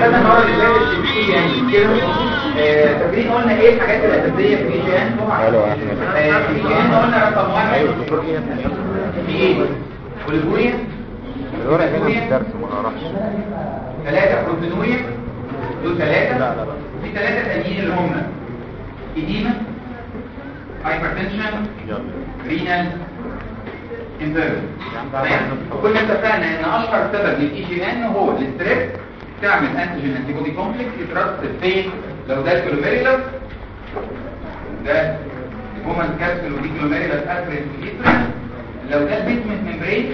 خدنا المره اللي يعني كده آه، قلنا إيه الحاجات الاساسيه في اي جي ان حلو يا احمد في جي ان قلنا رقم واحد في إيه والبويه الورق هنا في الدرس ما أعرفش ثلاثة بروتينوريا دول ثلاثة لا، لا، لا. في ثلاثة تانيين اللي هم ايديما هايبرتنشن رينال وكنا اتفقنا إن أشهر سبب لل AGN هو ال strept تعمل antigen antibody complex يترسب فين لو ده ال glomerulus ده ال Bowman capsule ودي glomerulus afferent و efferent لو ده ال basement membrane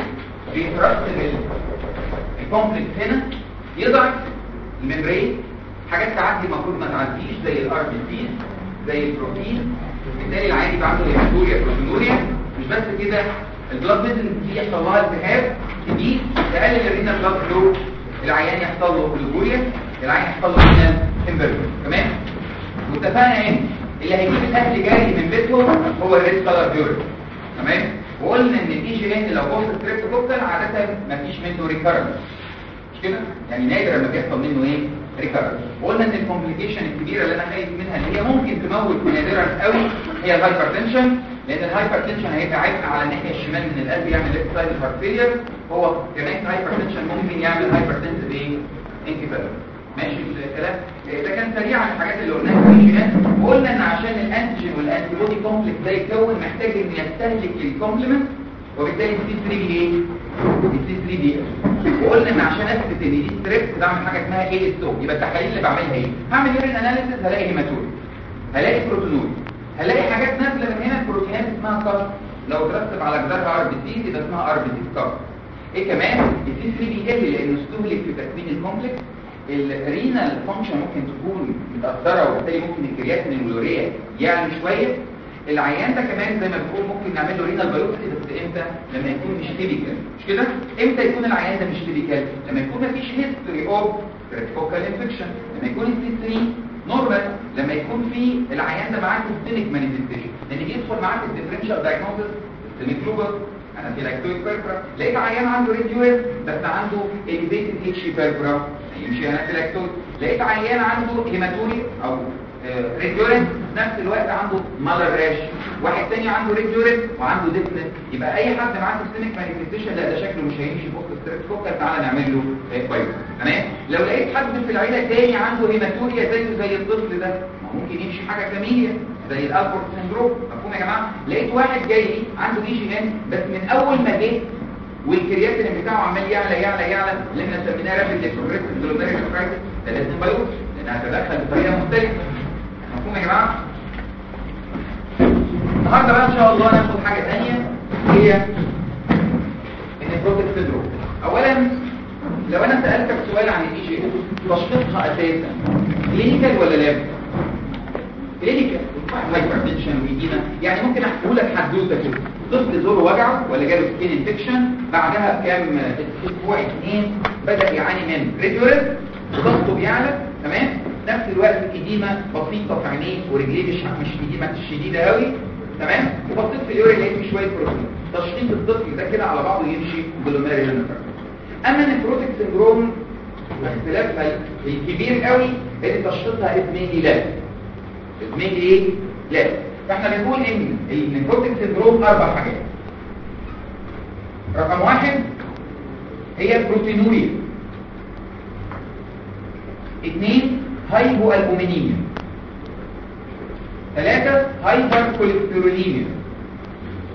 بيترسب ال- ال complex هنا. يضعف ال membrane حاجات تعدي المفروض ما تعديش زي ال RBC زي البروتين. بالتالي العادي بعمل proteinuria. مش بس كده ال blood vessel دي يحصل لها التهاب دي تقلل ال renal blood flow العيان يحصل له oliguria العيان يحصل له renal impairment تمام؟ واتفقنا إيه؟ اللي هيجيب الاهل جاي من بيتهم هو ال red color urine. تمام؟ وقلنا إن ال AGN لو post streptococcal عادة مفيش منه recurrence مش كده؟ يعني نادر لما بيحصل منه إيه؟ وقلنا إن ال complication الكبيرة اللي أنا خايف منها اللي هي ممكن تموت نادرا قوي هي ال hypertension لأن ال hypertension هيبقى عبء على الناحية الشمال من القلب يعمل left side heart هو كمان ال hypertension ممكن يعمل hypertensive إيه؟ encephalopathy ماشي الكلام؟ ده كان سريعا الحاجات اللي قلناها في ال GN. وقلنا إن عشان ال antigen وال antibody complex ده يتكون محتاج إن يستهلك ال complement وبالتالي السي 3 بي إيه؟ السي 3 بي وقلنا ان عشان اثبت ان دي strept بعمل حاجة اسمها إيه ASOT يبقى التحاليل اللي بعملها إيه؟ هعمل urine analysis هلاقي hematuria هلاقي proteinuria هلاقي حاجات نازلة من هنا البروتينات اسمها كار لو ترتب على جدارها RBC يبقى اسمها RBC cast إيه كمان؟ ال C3 بي ال لأنه استهلك في تكوين ال complex. ال renal function ممكن تكون متأثرة وبالتالي ممكن الكرياتين واليوريا يعلى شوية. العيان ده كمان زي ما بنقول ممكن نعمل له renal biopsy بس إمتى؟ لما يكون مش typical مش كده؟ إمتى يكون العيان ده مش typical لما يكون مفيش history of streptococcal infection لما يكون ال C3 normal لما يكون في العيان ده معاه systemic manifestation لأن بيدخل معاه في ال differential diagnosis systemic lupus anaphylactoid purpura لقيت عيان عنده red urine بس عنده elevated rash purpura يمشي anaphylactoid لقيت عيان عنده hematuria أو red urine في نفس الوقت عنده malar rash واحد تاني عنده red urine وعنده deafness يبقى أي حد معاه systemic manifestation لا ده شكله مش هيمشي post streptococcal تعالى نعمل له كويس تمام؟ لو لقيت حد في العيلة تاني عنده hematuria زيه زي الطفل ده ممكن يمشي حاجة familial زي ال Alport syndrome مفهوم يا جماعة؟ لقيت واحد جاي لي عنده AGN بس من أول ما جه والكرياتين بتاعه عمال يعلى يعلى يعلى اللي إحنا سميناه rapid progressive glomerulonephritis ده لازم biopsy لانها هتدخل بطريقة مختلفة. مفهوم يا جماعة؟ النهارده بقى إن شاء الله ناخد حاجة ثانية هي ال nephrotic syndrome اولا لو أنا سألتك سؤال عن ال AGN تشخيصها أساسا clinical ولا lab clinical hypertension و edema يعني ممكن أحكي لك حدوته كده. طفل زوره وجعه ولا جاله skin infection بعدها بكام؟ أسبوع اثنين بدأ يعاني من red urine وضغطه بيعلى تمام؟ نفس الوقت إديمة بسيطة في عينيه ورجليه مش مش إديمة شديدة قوي تمام؟ وبصيت في ال urine لقيت شوية بروتين. تشخيص الطفل ده كده على بعضه يمشي جلوميريال أما ال nephrotic syndrome اختلافها الكبير قوي ان تشخيصها اسمه لا. اسمه إيه؟ لا. فإحنا بنقول إن ال nephrotic syndrome أربع حاجات. رقم واحد هي ال proteinuria. اثنين hypoalbuminemia. ثلاثة hypercholesterolemia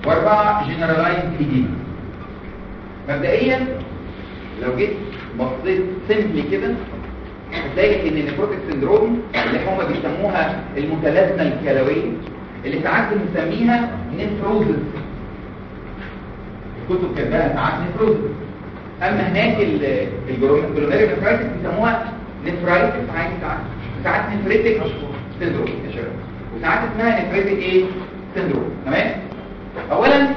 وأربعة generalized edema. مبدئيا لو جيت بصيت simply كده هتلاقي إن ال nephrotic syndrome اللي هم بيسموها المتلازمة الكلوية اللي ساعات بنسميها nephrosis الكتب كاتباها ساعات nephrosis أما هناك ال glomerulonephritis بيسموها nephritis عادي ساعات ساعات nephritic syndrome وساعات اسمها nephritic إيه؟ syndrome تمام؟ اولا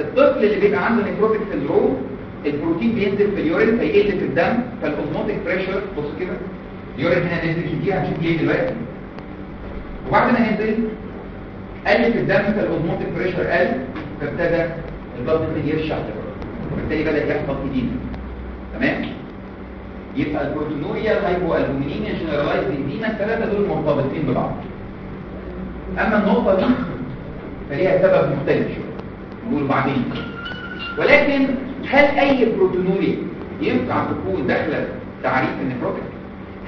الطفل اللي بيبقى عنده nephrotic syndrome البروتين بينزل في ال urine فيقل في الدم فال osmotic pressure بص كده ال urine هنا نزل شديد هنشوف ليه دلوقتي. وبعد ما نزل قل في الدم فال osmotic pressure قل فابتدى ممكن يرشح لبره. وبالتالي بدأ يحصل edema. تمام؟ يبقى ال proteinuria ال hypoalbuminemia generalized edema الثلاثة دول مرتبطين ببعض. أما النقطة دي فليها سبب مختلف شوية نقول بعدين. ولكن هل أي proteinuria ينفع تكون داخلة تعريف ال nephrotic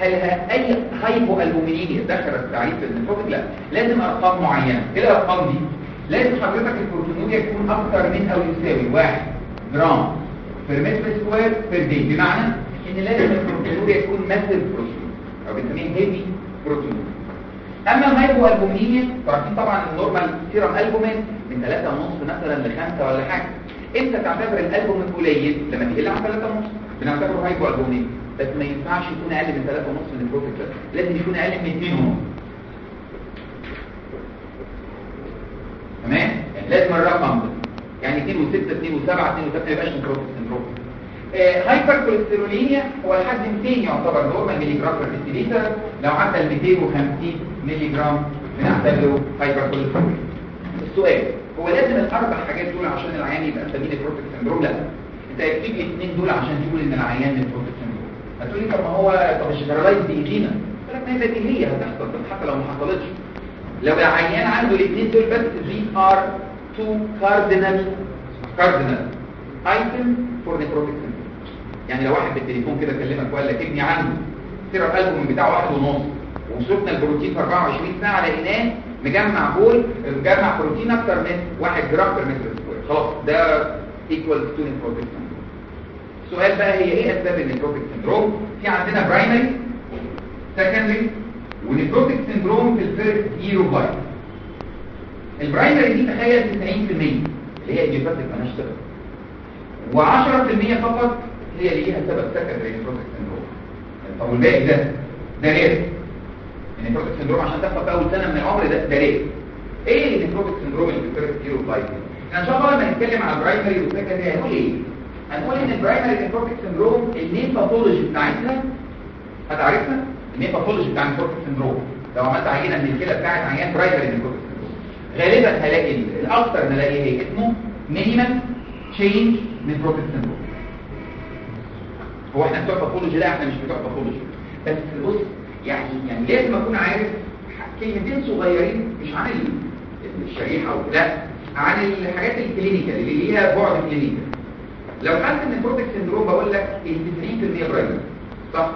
هل أي hypoalbuminemia داخلة تعريف ال nephrotic لا لازم أرقام معينة. إيه الأرقام دي؟ لازم حضرتك ال proteinuria تكون أكثر من أو يساوي 1 gram per meter square per بمعنى إن لازم ال proteinuria تكون massive protein أو بنسميه heavy proteinuria أما ال hypoalbuminemia عارفين طبعا ال normal serum albumin من 3.5 مثلا ل 5 ولا حاجة. أنت تعتبر الالبومين قليل لما تقل عن 3.5 بنعتبره hypoalbumin بس ما ينفعش يكون أقل من 3.5 من البروتين. لازم يكون أقل من 2.5 تمام؟ يعني لازم الرقم ده. يعني 2 و6 2 و7 2 و3 ما يبقاش nephrotic syndrome hypercholesterolemia هو الحد 200 يعتبر normal milligram per deciliter لو عدى ال 250 ملي جرام بنعتبره hypercholesterolemia السؤال هو لازم الأربع حاجات دول عشان العيان يبقى سميه nephrotic syndrome لا. أنت يكفيك الاثنين دول عشان تقول إن العيان nephrotic syndrome هتقول لي طب ما هو طب ال generalized دي edema لك ما هي بديهية هتحصل حتى لو ما حصلتش. لو العيان عنده الاثنين دول بس are two cardinal cardinal items for nephrotic syndrome. يعني لو واحد بالتليفون كده كلمك وقال لك ابني عنده serum album بتاعه واحد ونص. وشفنا البروتين في 24 ساعة لقيناه مجمع بول مجمع بروتين أكتر من 1 gram per meter square. خلاص ده equal to nephrotic syndrome السؤال بقى هي إيه أسباب ال nephrotic syndrome في عندنا primary secondary و nephrotic syndrome في ال first year of ال primary دي تخيل 90% اللي هي idiopathic مالهاش سبب و10% فقط هي ليها سبب secondary nephrotic syndrome. طب والباقي ده؟ ده rare ال nephrotic syndrome عشان تحصل في أول سنة من العمر ده ده rare إيه ال nephrotic syndrome اللي of life إحنا إن شاء الله لما نتكلم على ال primary وال secondary هنقول إيه؟ هنقول إن ال primary nephrotic syndrome ال main pathology بتاعتها هتعرفها ال main pathology بتاع ال nephrotic syndrome. لو عملت عينة من الكلى بتاعت عيان primary nephrotic syndrome. غالبا هلاقي الاكثر نلاقي إيه؟ اسمه minimal change nephrotic syndrome. هو إحنا بتوع pathology لا إحنا مش بتوع pathology بس بص يعني يعني لازم أكون عارف كلمتين صغيرين مش عن ال- الشريحة لا عن الحاجات ال clinical اللي ليها بعد clinical لو خدت ال nephrotic syndrome بقول لك ال 90% primary صح؟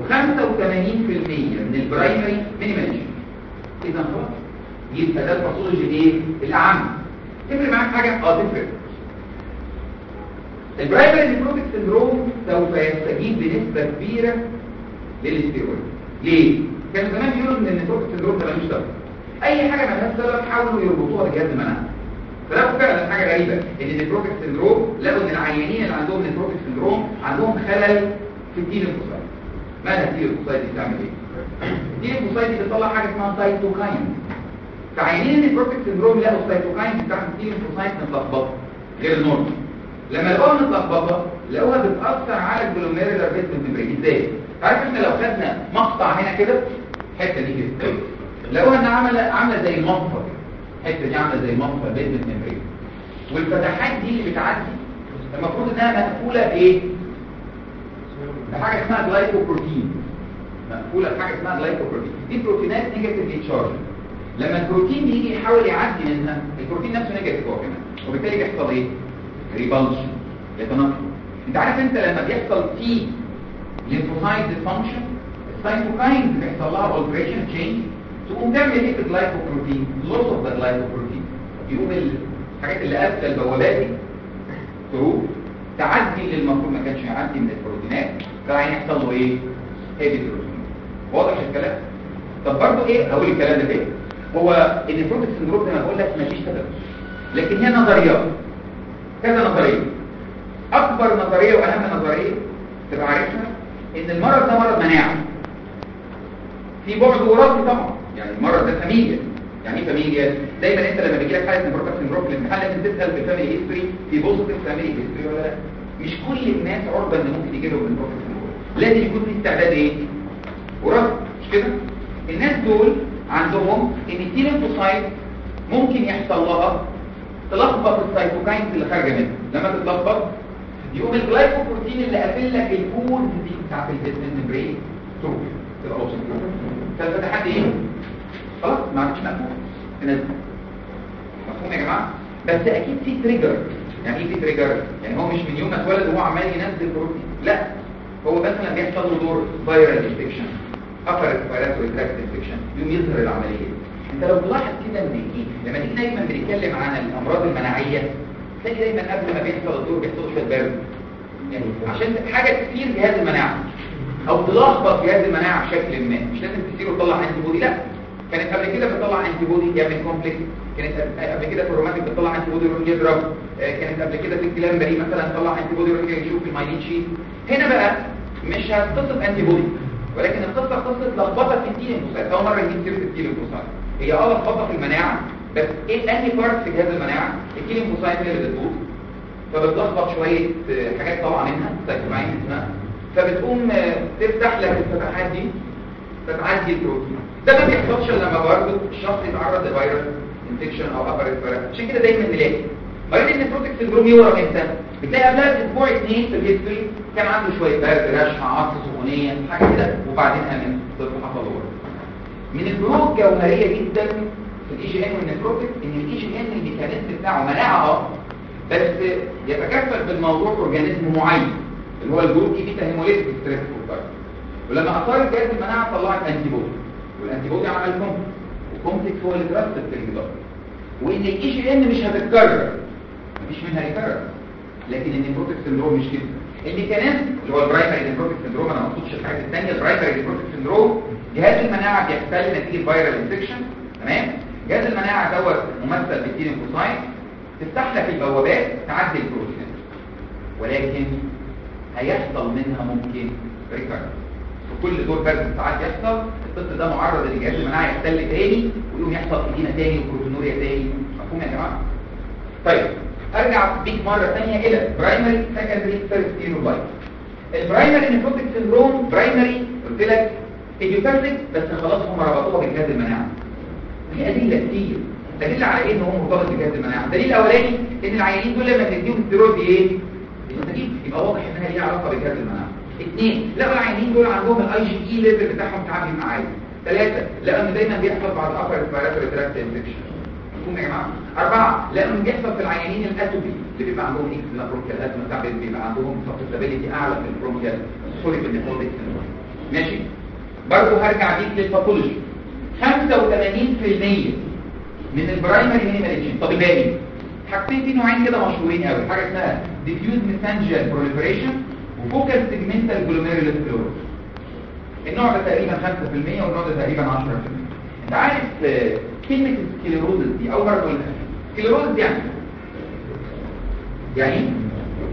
و85% من ال primary minimal اذا خلاص يبقى ده ال pathology إيه؟ الأعم. تفرق معاك حاجة؟ آه تفرق. ال primary nephrotic syndrome سوف يستجيب بنسبة كبيرة للاستيرويد. ليه؟ كانوا زمان بيقولوا إن ال nephrotic syndrome ده ملوش سبب أي حاجة مالهاش سبب حاولوا يربطوها بجهاز المناعة. فلقوا فعلا حاجة غريبة إن ال nephrotic syndrome لقوا إن العيانين اللي عندهم nephrotic syndrome عندهم خلل في ال T lymphocyte مالها ال T lymphocyte دي بتعمل إيه؟ ال T lymphocyte دي بتطلع حاجة اسمها cytokine فعيانين ال nephrotic syndrome لقوا ال cytokine بتاعت ال T lymphocyte متلخبطه غير ال normal. لما لقوها متلخبطة لقوها بتاثر على ال glomerular basement membrane إزاي؟ عارف إحنا لو خدنا مقطع هنا كده الحتة دي كده. لقوها انها عامله عامله زي المصفى الحتة دي عامله زي المصفى basement membrane والفتحات دي اللي بتعدي المفروض إنها مقفولة بإيه؟ بحاجة اسمها glycoprotein مقفولة بحاجة اسمها glycoprotein دي بروتينات negatively charged لما البروتين يجي يحاول يعدي منها البروتين نفسه negative هو كمان. وبالتالي بيحصل إيه؟ repulsion يتنقل أنت عارف أنت لما بيحصل في lymphocyte dysfunction ال cytokine بيحصل لها alteration change تقوم تعمل إيه في ال glycoprotein loss of the glycoprotein يقوم الحاجات اللي قافلة البوابات دي تروح تعدي اللي المفروض ما كانش يعدي من البروتينات. فهين يحصل له إيه؟ heavy protein واضح الكلام؟ طب برضه إيه؟ هقول الكلام ده تاني. هو ال nephrotic syndrome زي ما بقول لك مفيش سبب. لكن هي نظريات كذا نظرية. أكبر نظرية وأهم نظرية تبقى عارفها إن المرض ده مرض مناعة. في بعد وراثي طبعا. يعني المرض ده familial. يعني إيه familial؟ دايما أنت لما بيجي لك حاله nephrotic syndrome في الامتحان لازم تسأل في ال family history في positive family history ولا لا مش كل الناس عرضه إن ممكن يجي لهم nephrotic syndrome لازم يكون في استعداد إيه؟ وراثي. مش كده؟ الناس دول عندهم إن ال T lymphocyte ممكن يحصل لها تلخبط ال cytokines اللي خارجه منها لما تتلخبط يقوم ال glycoprotein اللي قافل لك الكود دي بتاعت ال basement membrane تروح. تبقى option. فالفتحات إيه؟ خلاص ما عادش مفهوم تنزل. مفهوم يا جماعة؟ بس أكيد في trigger يعني إيه في trigger يعني هو مش من يوم ما اتولد وهو عمال ينزل بروتين. لا. هو مثلا بيحصل له دور viral infection upper tract infection يقوم يظهر العملية. انت لو تلاحظ كده ان لما نيجي دايما بنتكلم عن الأمراض المناعية تلاقي دايما قبل ما بيحصل الدور بيحصل شوية برد. يعني عشان حاجة كتير جهاز المناعة أو تلخبط جهاز المناعة بشكل ما. مش لازم تسير وتطلع antibody لا. كانت قبل كده بتطلع antibody يعمل complex كانت قبل كده في ال rheumatic بتطلع antibody يروح يضرب. كانت قبل كده في الكلامبري مثلا تطلع antibody يروح يشوف ال myelin sheath. هنا بقى مش هتقصد antibody ولكن القصة قصه لخبطة في ال T lymphocyte أول مرة نجيب سيرة ال T lymphocyte هي آه في المناعة بس إيه انهي part في جهاز المناعة؟ lymphocyte هي اللي بتبوظ. فبتلخبط شوية حاجات طالعه منها cytokine اسمها. فبتقوم تفتح لك الفتحات دي فتعدي البروتين. ده ما بيحصلش لما برضه الشخص يتعرض ل virus infection أو upper عشان كده دايما نلاقي مريض ال nephrotic syndrome يورم إمتى بتلاقي قبلها بأسبوع اثنين في ال history كان عنده شوية برد رشح عطس سخونيه حاجة كده وبعدين آمن. طفل حصل من الفروق جوهريه جدا في ال AGN وال nephrotic إن ال AGN ال mechanism بتاعه مناعه آه بس يتكفل بالموضوع organism معين اللي هو ال group beta hemolytic strept ولما اثارت جهاز المناعة طلعت antibody وال antibody عمل complex وال complex هو اللي ترسب في الجدار وإن ال AGN مش هتتكرر مفيش منها recur لكن ال nephrotic syndrome مش كده ال mechanism اللي هو ال primary nephrotic syndrome أنا ما اقصدش الحاجات الثانية ال primary nephrotic syndrome جهاز المناعة بيختل نتيجة viral infection تمام؟ جهاز المناعة دوت ممثل بالتيلينفوسايت تفتح لك البوابات تعدي البروتين. ولكن هيحصل منها ممكن ريكارد. في كل دور برد ساعات يحصل الطفل ده معرض إن جهاز المناعة يختل تاني ويقوم يحصل ادينا تاني وبروتينوريا تاني. مفهوم يا جماعة؟ طيب. أرجع بيك مرة ثانية إلى برايمري سكندري فيرست فينوبايت البرايمري نيفروتيك سندروم برايمري قلت لك idiopathic بس خلاص هم ربطوها بجهاز المناعة. في ادله كتير دليل على إيه إن هو مرتبط بجهاز المناعة؟ الدليل الأولاني إن العيانين دول لما تديهم ستيرويد إيه؟ يبقى واضح إنها ليها علاقة بجهاز المناعة. اثنين لقوا العيانين دول عندهم ال IgE level بتاعهم تعبي مع عالي ثلاثة لقوا إن دايما بيحصل بعد upper respiratory tract infection مفهوم يا جماعة أربعة ان بيحصل في العيانين ال atopy اللي بيبقى عندهم إكس bronchial asthma ساعات بيبقى عندهم susceptibility أعلى في ال bronchial. sorry في ال nephrotic ماشي. برضه هرجع بيك لل pathology 85% من ال primary minimal lesion طب الباقي؟ حاجتين في نوعين كده مشهورين قوي. حاجة اسمها diffuse mesangial proliferation و focal segmental glomerular sclerosis النوع ده تقريبا 5% والنوع ده تقريبا 10% أنت عارف كلمة sclerosis دي أول مرة اقولها sclerosis يعني يعني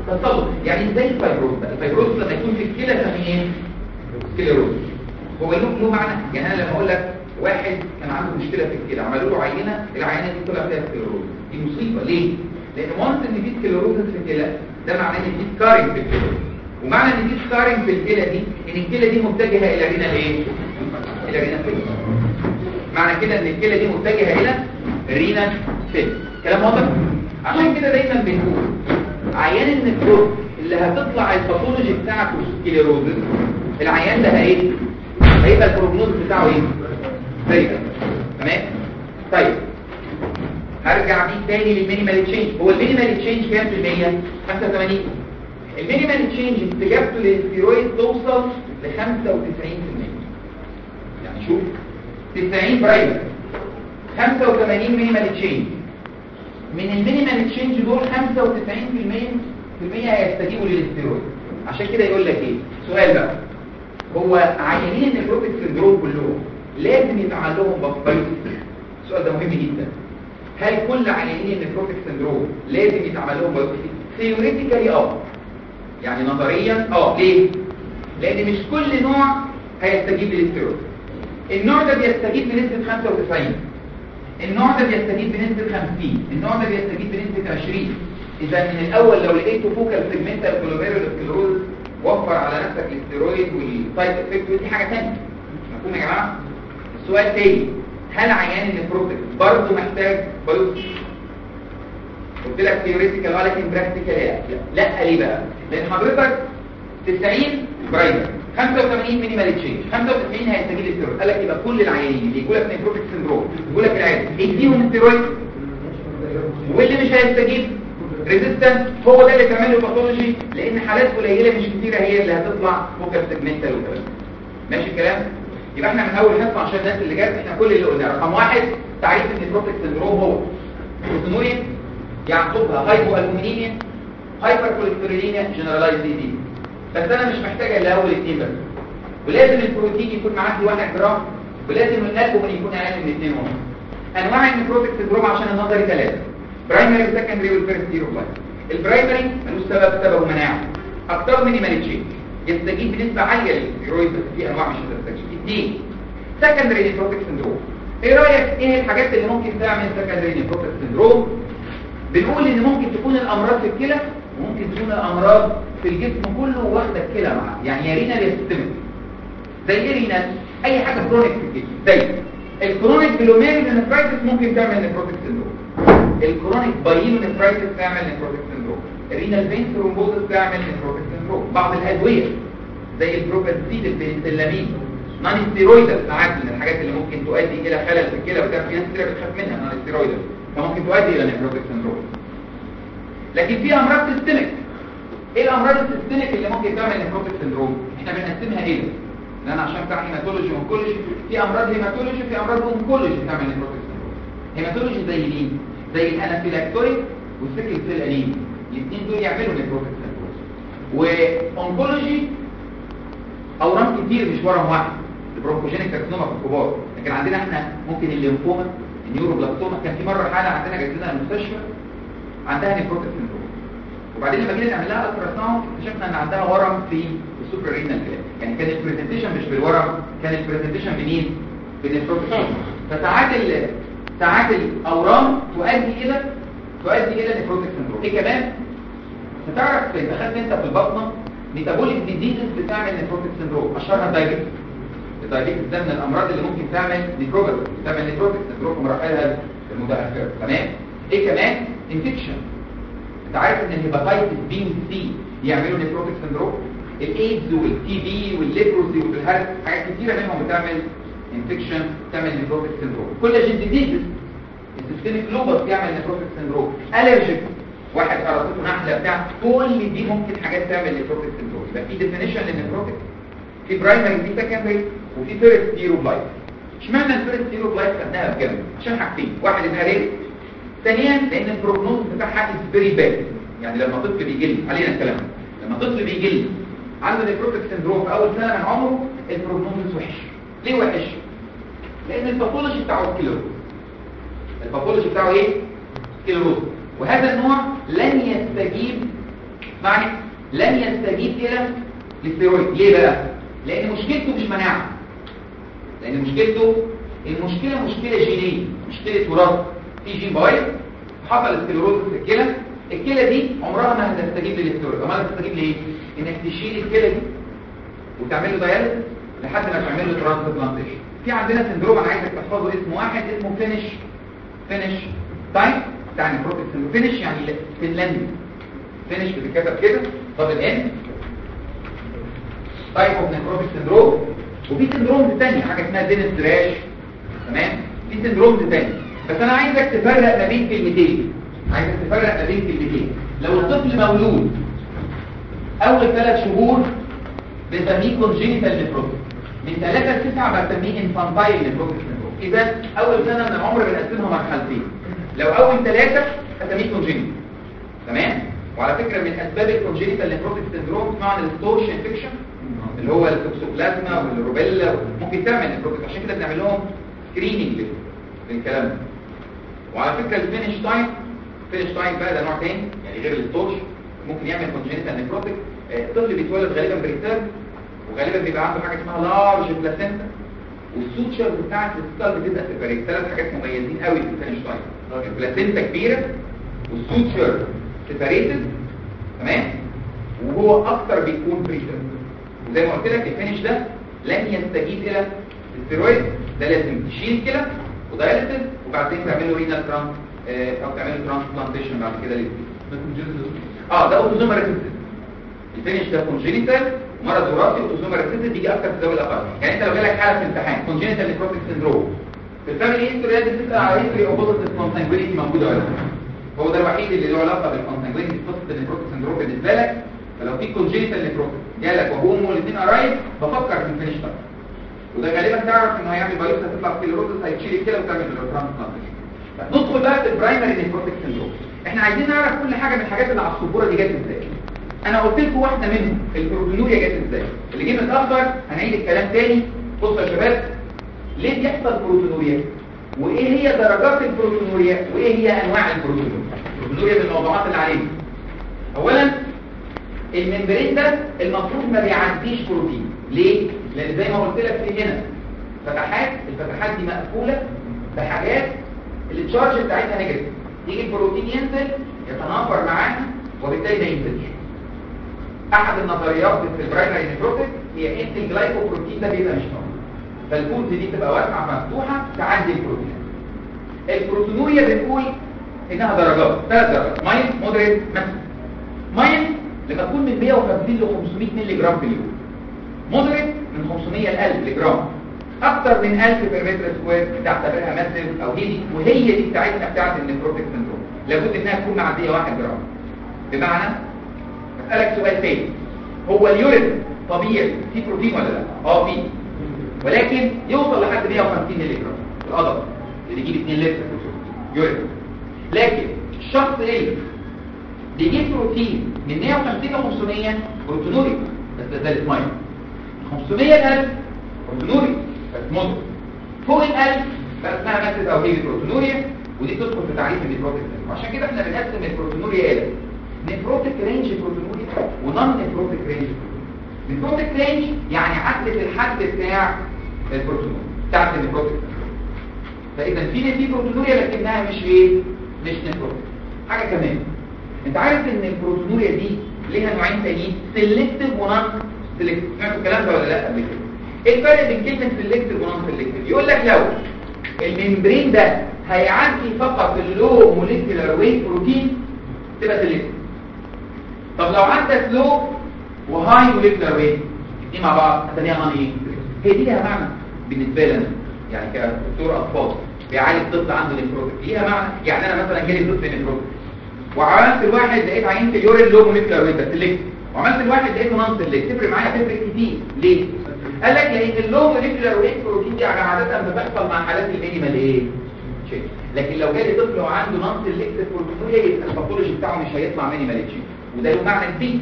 تصلب يعني زي ال fibrosis بقى. ال fibrosis لما يكون في الكلى اسميه إيه sclerosis هو له معنى. يعني أنا لما أقول لك واحد كان عنده مشكلة في الكلى عملوا له عينة العينة دي طلع فيها sclerosis دي مصيبة. ليه؟ لأن once إن في sclerosis في الكلى ده معناه إن في scarring في الكلى. ومعنى إن في scarring في الكلى دي إن الكلى دي متجهة إلى renal إيه؟ إلى renal failure معنى كده إن الكلى دي متجهة إلى renal failure كلام واضح؟ عشان كده دايما بنقول عيان ال nephrosis اللي هتطلع ال pathology بتاعته sclerosis العيان ده إيه هيبقى ال prognosis بتاعه إيه؟ ده تمام؟ طيب. هرجع بيه تاني لل minimal change هو ال minimal change كام في المية؟ 85 ال minimal change استجابته للستيرويد توصل ل 95% يعني شوف. 90 primary 85 minimal change من ال minimal change دول 95% في المية هيستجيبوا للستيرويد عشان كده يقول لك إيه؟ سؤال بقى. هو عيانين ال nephrotic syndrome كلهم لازم يتعمل لهم بطاريق السؤال ده مهم جدا. هل كل عيانين ال nephrotic syndrome لازم يتعمل لهم biopsy theoretically آه. يعني نظريا آه. ليه؟ لأن مش كل نوع هيستجيب للستيرويد النوع ده بيستجيب بنسبة 95 النوع ده بيستجيب بنسبة 50 النوع ده بيستجيب بنسبة 20 إذا من الأول لو لقيته focal segmental glomerular sclerosis وفر على نفسك ال steroid وال side effect ودي حاجة ثانية مفهوم يا جماعة؟ السؤال تاني هل عيان ال nephrotic برضه محتاج biopsy قلت لك theoretical ولكن practical لا. ليه بقى؟ لأن حضرتك 90 primary 85 minimal change 95 هيستجيب للستيرويد قال لك يبقى كل العيانين اللي يقول لك nephrotic syndrome يقول لك العيان اديهم الستيرويد واللي مش هيستجيب resistance هو ده اللي تعمل له pathology لأن حالات قليلة مش كتيرة هي اللي هتطلع focal segmental وكده. ماشي الكلام؟ يبقى إحنا من أول حصة عشان الناس اللي جت إحنا كل اللي قلنا رقم واحد تعريف ال nephrotic syndrome هو proteinuria يعقبها hypoalbuminemia hypercholesterolemia generalized edema بس أنا مش محتاج إلا أول اثنين بس. ولازم البروتين يكون معدي 1 جرام ولازم الالبومين يكون أقل من 2 ونص. انواع ال nephrotic syndrome عشان النظري ثلاثة primary و secondary وال first year ال primary ملوش سبب سببه مناعه أكتره minimal change يستجيب بنسبة عالية للستيرويد بس في أنواع مش هتستجيب اثنين secondary nephrotic syndrome إيه رأيك؟ إيه الحاجات اللي ممكن تعمل secondary nephrotic syndrome بنقول إن ممكن تكون الأمراض في الكلى وممكن تكون الأمراض في الجسم كله واخدة الكلى معاها. يعني يا renal يا systemic زي إيه renal أي حاجة chronic في الجسم. زي ال chronic glomerulonephritis ممكن تعمل nephrotic syndrome ال chronic pyelonephritis تعمل nephrotic syndrome ال renal vein thrombosis تعمل nephrotic syndrome بعض الأدوية زي ال probenecid ال penicillamine non-steroidal ساعات من الحاجات اللي ممكن تؤدي إلى خلل في الكلى وكان في ناس كتير بتخاف منها non-steroidal فممكن تؤدي إلى nephrotic syndrome لكن في أمراض systemic إيه الأمراض ال systemic اللي ممكن تعمل nephrotic syndrome؟ إحنا بنقسمها إيه لأن عشان بتاع hematology و oncology في أمراض hematology في أمراض oncology تعمل nephrotic syndrome. hematology زي مين؟ زي ال anaphylactoid purpura وال sickle cell anemia الاثنين دول يعملوا nephrotic syndrome. و oncology أورام كتير مش ورم واحد. ال bronchogenic carcinoma في الكبار. لكن عندنا إحنا ممكن ال lymphoma ال neuroblastoma. كان في مرة حالة عندنا جات لنا المستشفى. عندها nephrotic syndrome وبعدين لما جينا نعمل لها ultrasound اكتشفنا إن عندها ورم في ال suprarenal gland يعني كان ال presentation مش بالورم كان ال presentation بمين بال nephrotic فساعات ال... ساعات الاورام تؤدي إلى تؤدي إلى nephrotic syndrome إيه كمان؟ تعرف دخلت أنت في البطنة metabolic diseases بتعمل nephrotic syndrome أشهرها ال diabetes ال diabetes ده من الأمراض اللي ممكن تعمل nephrotic تعمل nephrotic syndrome مراحلها المتأخرة. تمام؟ إيه كمان؟ infection انت عارف ان ال hepatitis B و C يعملوا nephrotic syndrome؟ الإيدز وال TB وال leprosy وال herpes حاجات كتيرة منهم بتعمل infection تعمل nephrotic syndrome. collagen disease ال systemic lupus يعمل nephrotic syndrome. allergic واحد قرصته نحلة بتاع كل دي ممكن حاجات تعمل nephrotic syndrome. يبقى في definition لل nephrotic في primary في secondary وفي first year of life اشمعنى ال first year of life خدناها بجنب؟ عشان حاجتين. واحد إنها rare ثانيا لأن ال prognosis بتاعها is very bad يعني لما طفل بيجي علينا الكلام. لما طفل بيجي عنده nephrotic syndrome في أول سنه من عمره ال prognosis وحش. ليه وحش؟ لأن ال pathology بتاعه sclerosis ال pathology بتاعه إيه؟ sclerosis وهذا النوع لن يستجيب معني لن يستجيب إلى الاستيرويد. ليه بقى؟ لأن مشكلته مش مناعة. لأن مشكلته المشكلة مشكلة جينية مشكلة وراثه في جين بايظ حصل sclerosis في الكلى. الكلى دي عمرها ما هتستجيب للاستيرويد امال هتستجيب لايه إنك تشيل الكلى دي وتعمل له dialysis لحد ما تعمل له transplantation في عندنا syndrome أنا عايزك تحفظه. اسم واحد اسمه Finnish Finnish type بتاع syndrome Finnish يعني فنلندي Finnish بتتكتب كده. double N type of nephrotic syndrome وفي syndrome ثانية حاجة اسمها Denys-Drash تمام؟ في syndrome ثانية بس أنا عايزك تفرق ما بين كلمتين. عايزك تفرق ما بين كلمتين. لو الطفل مولود أول ثلاث شهور بنسميه congenital nephrotic من 3 ل 9 بسميه infantile syndrome إذا أول سنة من العمر بنقسمها مرحلتين. لو أول ثلاثة بسميه congenital تمام؟ وعلى فكرة من أسباب ال congenital nephrotic syndrome اسمها ال STORCH infection اللي هو ال toxoplasma وال rubella ممكن تعمل عشان كده بنعمل لهم screening للكلام ده. وعلى فكرة ال Finnish type Finnish type بقى ده نوع تاني يعني غير ال STORCH ممكن يعمل congenital nephrotic الطفل بيتولد غالبا preterm وغالبا بيبقى عنده حاجة اسمها large placenta وال sutures بتاعت ال skull بتبقى separate ثلاث حاجات مميزين قوي في ال Finnish type ال placenta كبيرة وال suture separated تمام؟ وهو أكتر بيكون preterm وزي ما قلت لك ال Finnish ده لن يستجيب إلى الستيرويد ده لازم تشيل كلى و dialysis وبعدين تعمل له renal trans آه، أو تعملوا transplantation بعد كده ليه؟ آه ده autosomal recessive ال Finnish ده congenital مرض وراثي autosomal recessive بيجي أكتر في ذوي الاقل يعني أنت لو جالك حالة في امتحان congenital nephrotic syndrome في ال family history لازم تسال على history of positive consanguinity موجودة ولا لأ؟ هو ده الوحيد اللي له علاقة بال consanguinity قصه ال nephrotic syndrome بالنسبة لك. فلو في congenital nephrotic جالك وامه الاثنين قرايب بفكر في ال Finnish ده. وده غالبا تعرف انه هيعمل biopsy هتطلع sclerosis هيشيل الكلى وتعمل transplantation ندخل بقى في ال primary nephrotic syndrome. إحنا عايزين نعرف كل حاجة من الحاجات اللي على السبورة دي جت إزاي. أنا قلت لكم واحدة منهم ال proteinuria جت إزاي. اللي جه متأخر هنعيد الكلام تاني. بصوا يا شباب ليه بيحصل proteinuria وإيه هي درجات ال proteinuria وإيه هي أنواع ال proteinuria ال proteinuria من الموضوعات اللي علينا. اولا ال membrane ده المفروض ما بيعديش بروتين. ليه؟ لأن زي ما قلت لك في هنا فتحات الفتحات دي مقفولة بحاجات ال charge بتاعتها negative يجي البروتين ينزل يتنافر معاها وبالتالي ما ينزلش أحد النظريات في ال primary nephrotic هي ان ال glycoprotein ده بيبقى مش موجود. فال pores دي تبقى واسعه مفتوحة تعدي البروتين. ال proteinuria بنقول إنها درجات ثلاث درجات mild moderate massive mild لما تكون من 150 ل 500 مللي جرام في اليوم. moderate من 500 ل 1000 جرام. أكتر من 1000 per meter square تعتبرها massive أو heavy وهي دي بتاعتنا بتاعت ال nephrotic syndrome. لابد إنها تكون معدية 1 جرام. بمعنى أسألك سؤال تاني. هو ال urine طبيعي؟ فيه بروتين ولا لا؟ آه فيه ولكن يوصل لحد 150 مللي جرام القدر اللي يجيب 2 لتر urine. لكن الشخص اللي بيجيب بروتين من 150 ل 500 proteinuria. بس ده الميه 500 ل 1000 proteinuria بس فوق ال 1000 بقى اسمها massive أو heavy proteinuria ودي تدخل في تعريف ال nephrotic عشان كده إحنا بنقسم ال proteinuria إلى nephrotic range proteinuria و non nephrotic range nephrotic range يعني عدت الحد بتاع ال proteinuria بتاعت ال nephrotic فإذا في في proteinuria لكنها مش إيه؟ مش nephrotic. حاجة كمان أنت عارف إن ال proteinuria دي ليها نوعين تانيين selective و non. selective سمعتوا الكلام ده ولا لا قبل كده؟ إيه الفرق بين كلمة selective و non selective يقول لك لو ال membrane ده هيعدي فقط ال low molecular weight protein تبقى selective طب لو عدى low و high molecular weight دي مع بعض هتلاقيها non إيه هي دي ليها معنى بالنسبة لنا يعني كدكتور أطفال بيعالج طفل عنده nephrotic ليها معنى يعني أنا مثلا جالي طفل nephrotic وعملت الواحد لقيت عينة ال urine low molecular weight selective وعملت الواحد لقيته non selective تفرق معايا تفرق كتير. ليه؟ قال لك لأن ال low molecular weight protein دي عاده بتحصل مع حالات ال minimal إيه تشيك لكن لو جالي طفل وعنده non selective proteinuria يبقى ال pathology بتاعه مش هيطلع minimal change وده له معنى كبير.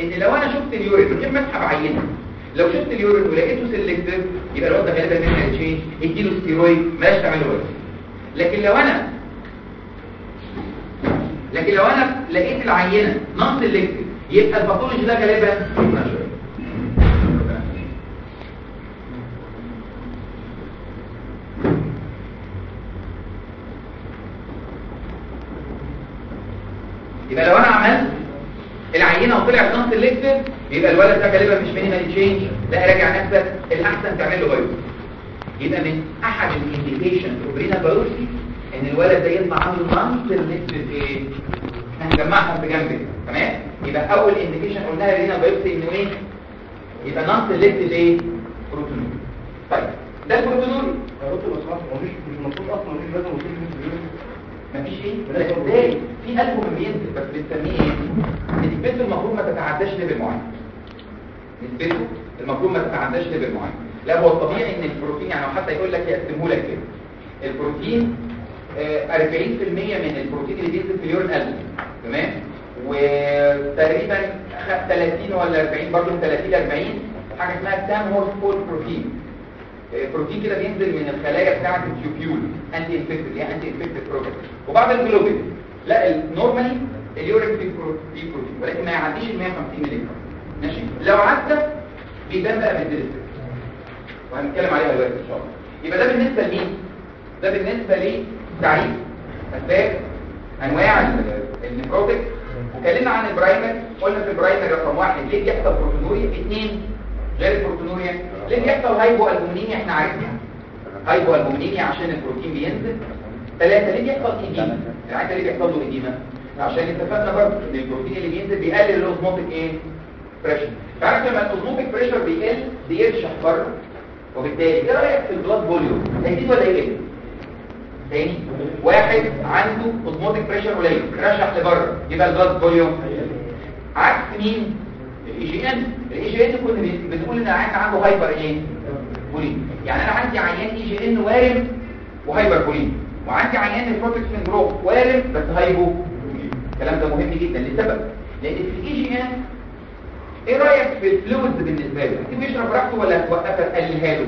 إن لو أنا شفت ال urine من غير ما أسحب عينة. لو شفت ال urine ولقيته selective يبقى الواد ده غالبا minimal change اديله ستيرويد مالهاش تعمله بس لكن لو أنا لكن لو أنا لقيت العينة non selective يبقى ال pathology ده غالبا يبقى لو أنا عملت العينة وطلعت non selective يبقى الولد ده غالبا مش minimal change لا راجع نفسك الأحسن تعمل له biopsy يبقى من أحد ال indication في renal biopsy إن الولد ده يطلع عنده non selective إيه هنجمعهم في جنب. كده تمام؟ يبقى أول indication قلناها renal biopsy إنه إيه؟ يبقى non selective إيه proteinuria طيب ده ال proteinuria يا دكتور لو سمحت هو مش مش المفروض أصلا مفيش لازم وصول مفيش إيه؟ إزاي؟ في ألبوم بينزل بس بنسميه إيه؟ نسبته المفروض ما تتعداش level معين. نسبته المفروض ما تتعداش level معين. لا هو الطبيعي إن البروتين يعني حتى يقول لك يقسمه لك كده. البروتين آه، 40% من البروتين اللي بينزل في ال urine albumin تمام؟ وتقريبا خ- 30 ولا 40 برضه من 30 ل 40 حاجة اسمها Tamm-Horsfall protein بروتين كده بينزل من الخلايا بتاعة التيوبيول انتي انفكتد يعني انتي انفكتد بروتين وبعد الجلوبين لا النورمالي فيه بروتين ولكن ما يعديش ال 150 مللي. ماشي؟ لو عدى بيبان بقى بالديليتر وهنتكلم عليها دلوقتي إن شاء الله. يبقى ده بالنسبة لمين؟ ده بالنسبة لتعريف أسباب أنواع ال- وكلمنا عن البرايمر قلنا في البرايمر رقم واحد ليه بيحصل بروتينوريا اثنين غير ال proteinuria ليه بيحصل hypoalbuminemia إحنا عارفين hypoalbuminemia عشان البروتين بينزل. ثلاثة ليه بيحصل edema العيان ده ليه بيحصل له edema عشان اتفقنا برضه إن البروتين اللي بينزل بيقلل ال osmotic إيه؟ pressure فعارف لما ال osmotic pressure بيقل بيرشح بره. وبالتالي إيه رأيك في ال blood volume هيزيد ولا يقل؟ تاني. واحد عنده osmotic pressure قليل رشح لبره يبقى ال blood volume عكس مين؟ ال AGN ال AGN كنا بنقول إن العيان عنده hyper إيه volemic يعني أنا عندي عيان AGN وارم و hypervolemic وعندي عيان nephrotic syndrome وارم بس hypo الكلام ده مهم جدا لسبب لأن في ال AGN إيه رأيك في ال fluids بالنسبة له؟ انت بيشرب براحته ولا هتوقفها تقللها له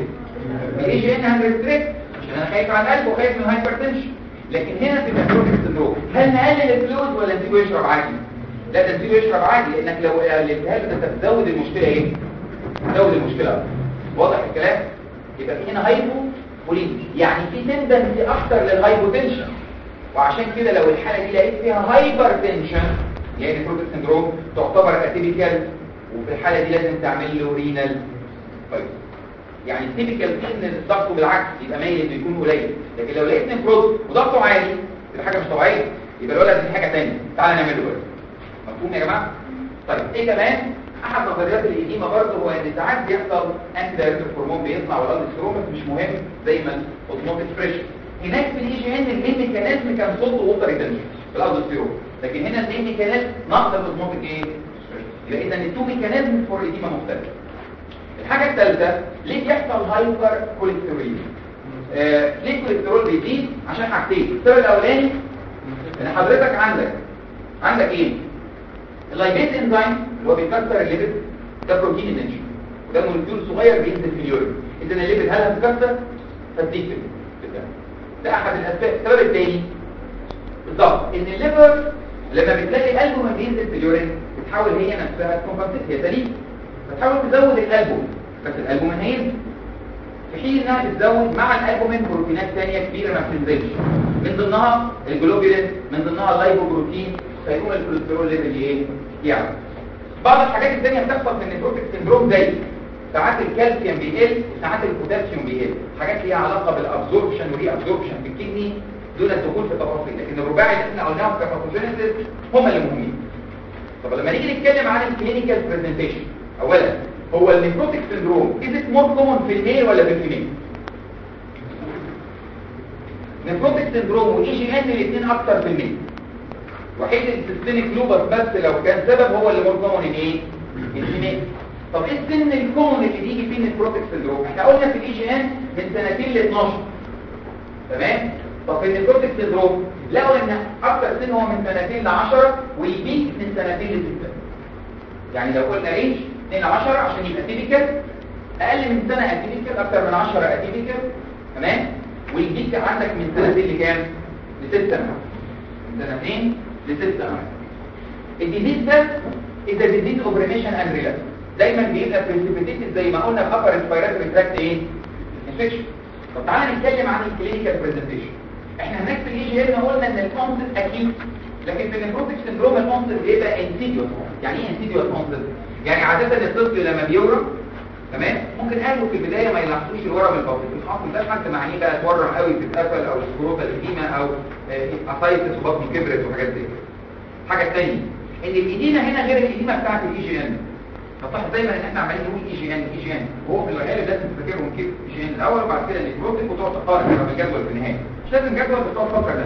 ال AGN هن restrict أنا خايف على القلب وخايف من ال hypertension لكن هنا في ال nephrotic syndrome هل نقلل ال fluid ولا نسيبه يشرب عادي؟ لا ده نسيبه يشرب عادي لأنك لو قللتها له ده تزود المشكلة إيه؟ تزود المشكلة. واضح الكلام؟ يبقى في هنا hypovolemic يعني في tendency أكتر لل hypotension وعشان كده لو الحالة دي لقيت فيها hypertension يعني nephrotic syndrome تعتبر atypical وفي الحالة دي لازم تعمل له renal طيب يعني ال typical إن ضغطه بالعكس يبقى مايل انه يكون قليل. لكن لو لقيت nephrotic وضغطه عالي يبقى حاجة مش طبيعية. يبقى الولد دي حاجة ثانية تعالى نعمل له بس مفهوم يا جماعة؟ طيب إيه كمان؟ أحد نظريات ال edema برضه هو إن ساعات بيحصل anti hormone بيطلع ولا الستروم بس مش مهم زي ما ال osmotic pressure هناك في ال AGN ال main mechanism كان salt water retention في الالدوستيرون لكن هنا ال main mechanism نقص ال osmotic إيه؟ يبقى اذا ال two mechanism for edema مختلفة. الحاجة الثالثه ليه بيحصل hyper cholesterol؟ آه ليه الكوليسترول بيزيد؟ عشان حاجتين. السبب الأولاني إن حضرتك عندك عندك إيه؟ ال lipase enzyme هو بيكسر ال lipid ده بروتين energy. وده molecule صغير بينزل في ال urine. إذا ال lipid مش هيتكسر؟ تزيد في الدم ده. أحد الأسباب. السبب الثاني بالظبط إن ال liver لما بتلاقي قلبه ما بينزل في ال urine بتحاول هي نفسها ت compensate هي سليمة بتحاول تزود الألبوم. بس الألبوم هينزل في حين إنها بتزود مع الالبومين بروتينات ثانية كبيرة ما بتنزلش. من ضمنها الجلوبولين من ضمنها ال lipoprotein فيقوم ال cholesterol level إيه؟ يعني بعض الحاجات الثانية بتحصل في ال nephrotic syndrome زي ساعات الكالسيوم بيقل وساعات البوتاسيوم بيقل. حاجات ليها علاقة بال absorption و reabsorption في ال kidney دون الدخول في تفاصيل. لكن الرباعي اللي إحنا قلناهم ك pathogenesis هم اللي مهمين. طب لما نيجي نتكلم عن ال clinical presentation اولا هو ال nephrotic syndrome it more common في ال male ولا في ال female nephrotic syndrome وال AGN الاثنين أكتر في ال male الوحيد ال systemic lupus بس لو كان سبب هو اللي more common إيه ال female طب إيه السن ال common اللي بيجي فيه ال nephrotic syndrome إحنا قلنا في ال AGN من سنتين ل 12 تمام؟ طب في ال nephrotic syndrome لقوا ان أكتر سن هو من سنتين ل 10 وال peak من سنتين ل 6 يعني لو قلنا range 2 ل 10 عشان يبقى typical أقل من سنة atypical أكتر من 10 atypical تمام؟ وال peak عندك من سنتين لكام؟ لست سنوات سنتين لست سنوات ال disease ده is a disease of remission and relapse دايما بيبقى precipitated زي ما قلنا في upper respiratory tract إيه؟ infection طب تعالى نتكلم عن ال clinical presentation إحنا هناك في ال AGN قلنا إن ال onset acute لكن في ال nephrotic syndrome ال onset بيبقى insidious يعني إيه insidious onset يعني عادة الطفل لما بيورم تمام؟ ممكن أهله في البداية ما يلاحظوش الورم البسيط الحاصل ده حتى ما عينيه بقى تورم قوي تتقفل أو scrotal edema أو ascites وبطن كبرت وحاجات زي كده. الحاجة الثانية إن ال edema هنا غير ال edema بتاعت ال AGN فصح دايما إن إحنا عمالين نقول AGN اي جي ان وهو في الغالب لازم تفكرهم كده اي جي ان الأول وبعد كده ال nephrotic وتقعد تقارن كده بالجدول في النهاية. مش لازم جدول بس تقعد تفكر ده.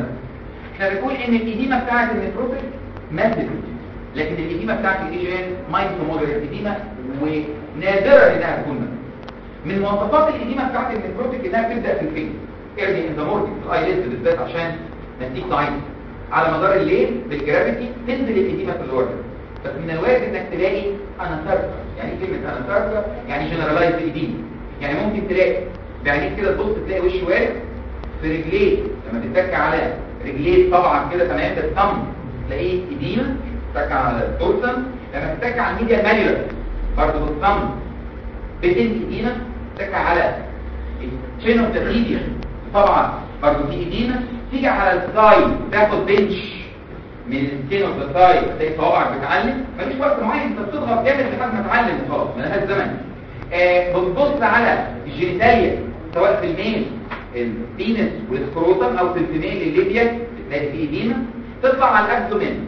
إحنا بنقول إن ال edema بتاعت ال nephrotic massive لكن ال edema بتاعت ال AGN mild moderate edema ونادرا إنها تكون من مواصفات ال edema بتاعت ال nephrotic إنها تبدا في ال face early in the في الأي ليست بالذات عشان نسيج ضعيف على مدار الليل بال gravity تنزل ال edema في ال lower بس من الوارد إنك تلاقي anasarca يعني كلمة anasarca يعني generalized edema يعني ممكن تلاقي بعينيك كده تبص تلاقي وش وارم في رجليه لما تتك على رجليه طبعا كده تمام ده تلاقيه edema تتك على ال dorsum لما تتك على ال medial malleolus برضه بال thumb بتن ايديما تتك على ال shin of the tibia برضه في edema تيجي على ال thigh تاخد pinch من ال skin of the thigh تلاقي صوابعك بتعلم. مفيش وقت معين أنت بتضغط جامد لحد ما تعلم وخلاص ملهاش زمن آه بتبص على ال genitalia سواء في ال male ال penis وال scrotum أو في ال female ال labia تلاقي في edema تطلع على ال abdomen.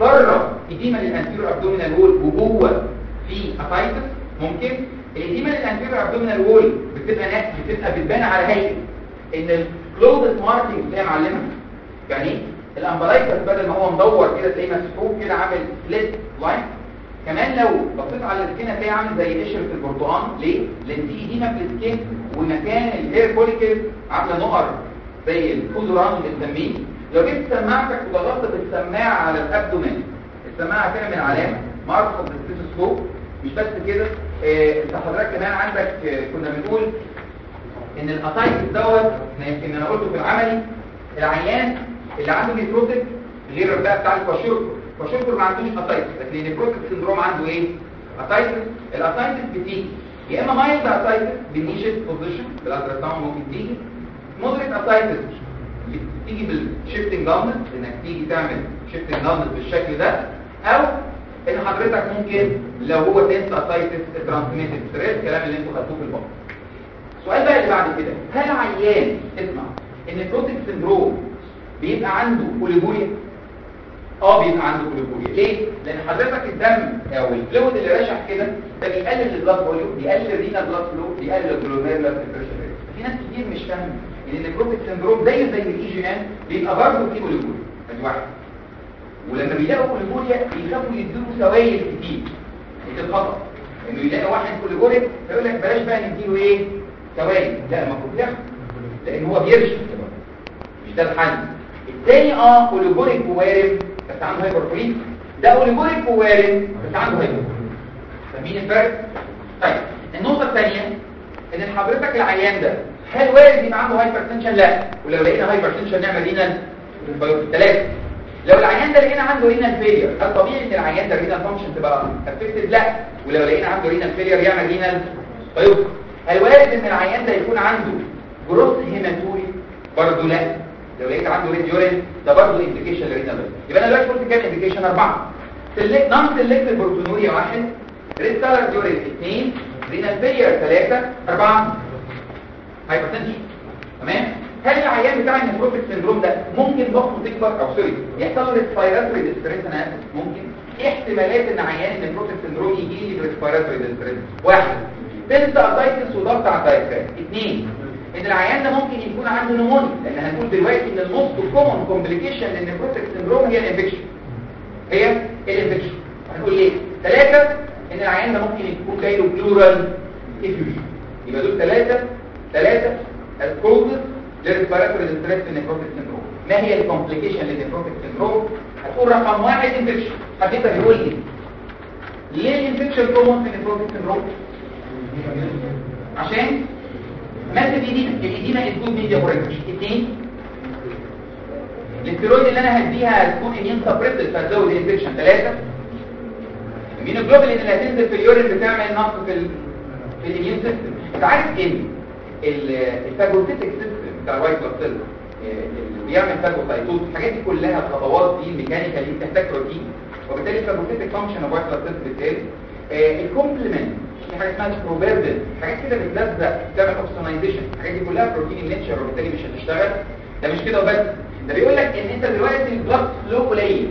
بره edema لل anterior abdominal wall وجوه في ascites ممكن؟ ال edema لل anterior abdominal wall بتبقى ناس بتبقى بتبان على هيئة. إن ال clothes marking هي معلمه يعني إيه ال umbilicus بدل ما هو مدور كده تلاقيه مسحوب كده عامل slit line كمان لو بصيت على ال skin هتلاقيه عامل زي قشرة البرتقال ليه؟ لأن دي edema في ال skin ومكان ال hair follicle عاملة نقر زي ال peau d'orange بنسميه. لو جبت سماعتك وضغطت بالسماعه على ال abdomen السماعة هتعمل علامة ماركه بال stethoscope مش بس كده آه، أنت حضرتك كمان عندك آه، كنا بنقول إن ال ascites دوت يمكن أنا قلته في العملي العيان اللي عنده nephrotic غير بقى بتاع ال kwashiorkor ال kwashiorkor ما عندوش ascites لكن ال nephrotic syndrome عنده إيه؟ ascites. ال ascites بتيجي يا إما mild ascites ب knee chest position بال ultrasound ممكن تيجي moderate ascites. بتيجي بال shifting dullness إنك تيجي تعمل shifting dullness بالشكل ده أو إن حضرتك ممكن لو هو tense ascites transmitted thrill الكلام اللي أنتوا خدتوه في البطن السؤال بقى اللي بعد كده هل عيان اسمع إن ال nephrotic syndrome بيبقى عنده oliguria آه بيبقى عنده oliguria ليه؟ لأن حضرتك الدم أو ال fluid اللي راشح كده ده بيقلل ال blood volume بيقلل ال renal blood flow بيقلل ال glomerular pressure في ناس كتير مش فاهمة. ان ال nephrotic syndrome زيه زي ال AGN بيبقى برضه فيه كوليبوريا ادي واحد. ولما بيلاقوا كوليبوريا بيخافوا يديله سوائل كتير دي الخطأ. إنه يلاقي واحد كوليبوريا فيقول لك بلاش بقى نديله إيه؟ سوائل لا المفروض ياخد لأن هو بيرشف مش ده الحل. الثاني آه اوليجوريك ووارم بس عنده هايبرفريز ده اوليجوريك ووارم بس عنده هايبرفريز فاهمين الفرق؟ طيب النقطة الثانية إن حضرتك العيان ده هل وارد يبقى عنده hypertension لا. ولو لقينا hypertension نعمل renal ثلاثة لو العيان ده لقينا عنده renal failure هل طبيعي إن العيان ده renal function تبقى affected لا. ولو لقينا عنده renal failure يعمل renal biopsy هل وارد إن العيان ده يكون عنده gross hematuria برضه لا. لو لقيت عنده red urine ده برضه indication ل renal يبقى أنا دلوقتي قلت كام indication أربعة. non-selective proteinuria واحد red color urine اثنين renal failure ثلاثة أربعة. hypertension تمام؟ هل العيان بتاع ال nephrotic syndrome ده ممكن ضغطه تكبر أو سوري يحصل له respiratory distress أنا آسف ممكن. احتمالات إن عيان ال nephrotic syndrome يجي لي ب respiratory distress واحد tense ascites وضغط على ال diaphragm اثنين إن العيان ده ممكن يكون عنده pneumonia لأن هنقول دلوقتي إن ال most common complication لل nephrotic syndrome هي ال infection هي ال infection هنقول ليه ثلاثة إن العيان ده ممكن يكون جاي له pleural effusion يبقى دول ثلاثة ثلاثة ال causes لل respiratory distress في ال nephrotic syndrome ما هي ال complication لل nephrotic syndrome هتقول رقم واحد infection حد يقدر يقول لي ليه ال infection common في ال nephrotic syndrome عشان مادة ال edema ال edema اسمه ميديا بريكش اثنين الاستيرويد اللي أنا هديها هتكون immune suppressive فتزود ال infection ثلاثة ال immunoglobulin اللي هتنزل في ال urine بتعمل نقص في ال... في ال immune system أنت عارف ان ال phagocytic system بتاع ال white blood cell اللي بيعمل phagocytosis الحاجات دي كلها الخطوات دي ال mechanical دي بتحتاج بروتين. وبالتالي ال phagocytic function of white blood cell بالتالي ال complement في حاجة اسمها properdin حاجات كده بتلزق تعمل opsonization الحاجات دي كلها protein in nature وبالتالي مش هتشتغل. ده مش كده وبس. ده بيقول لك إن أنت دلوقتي ال blood flow قليل.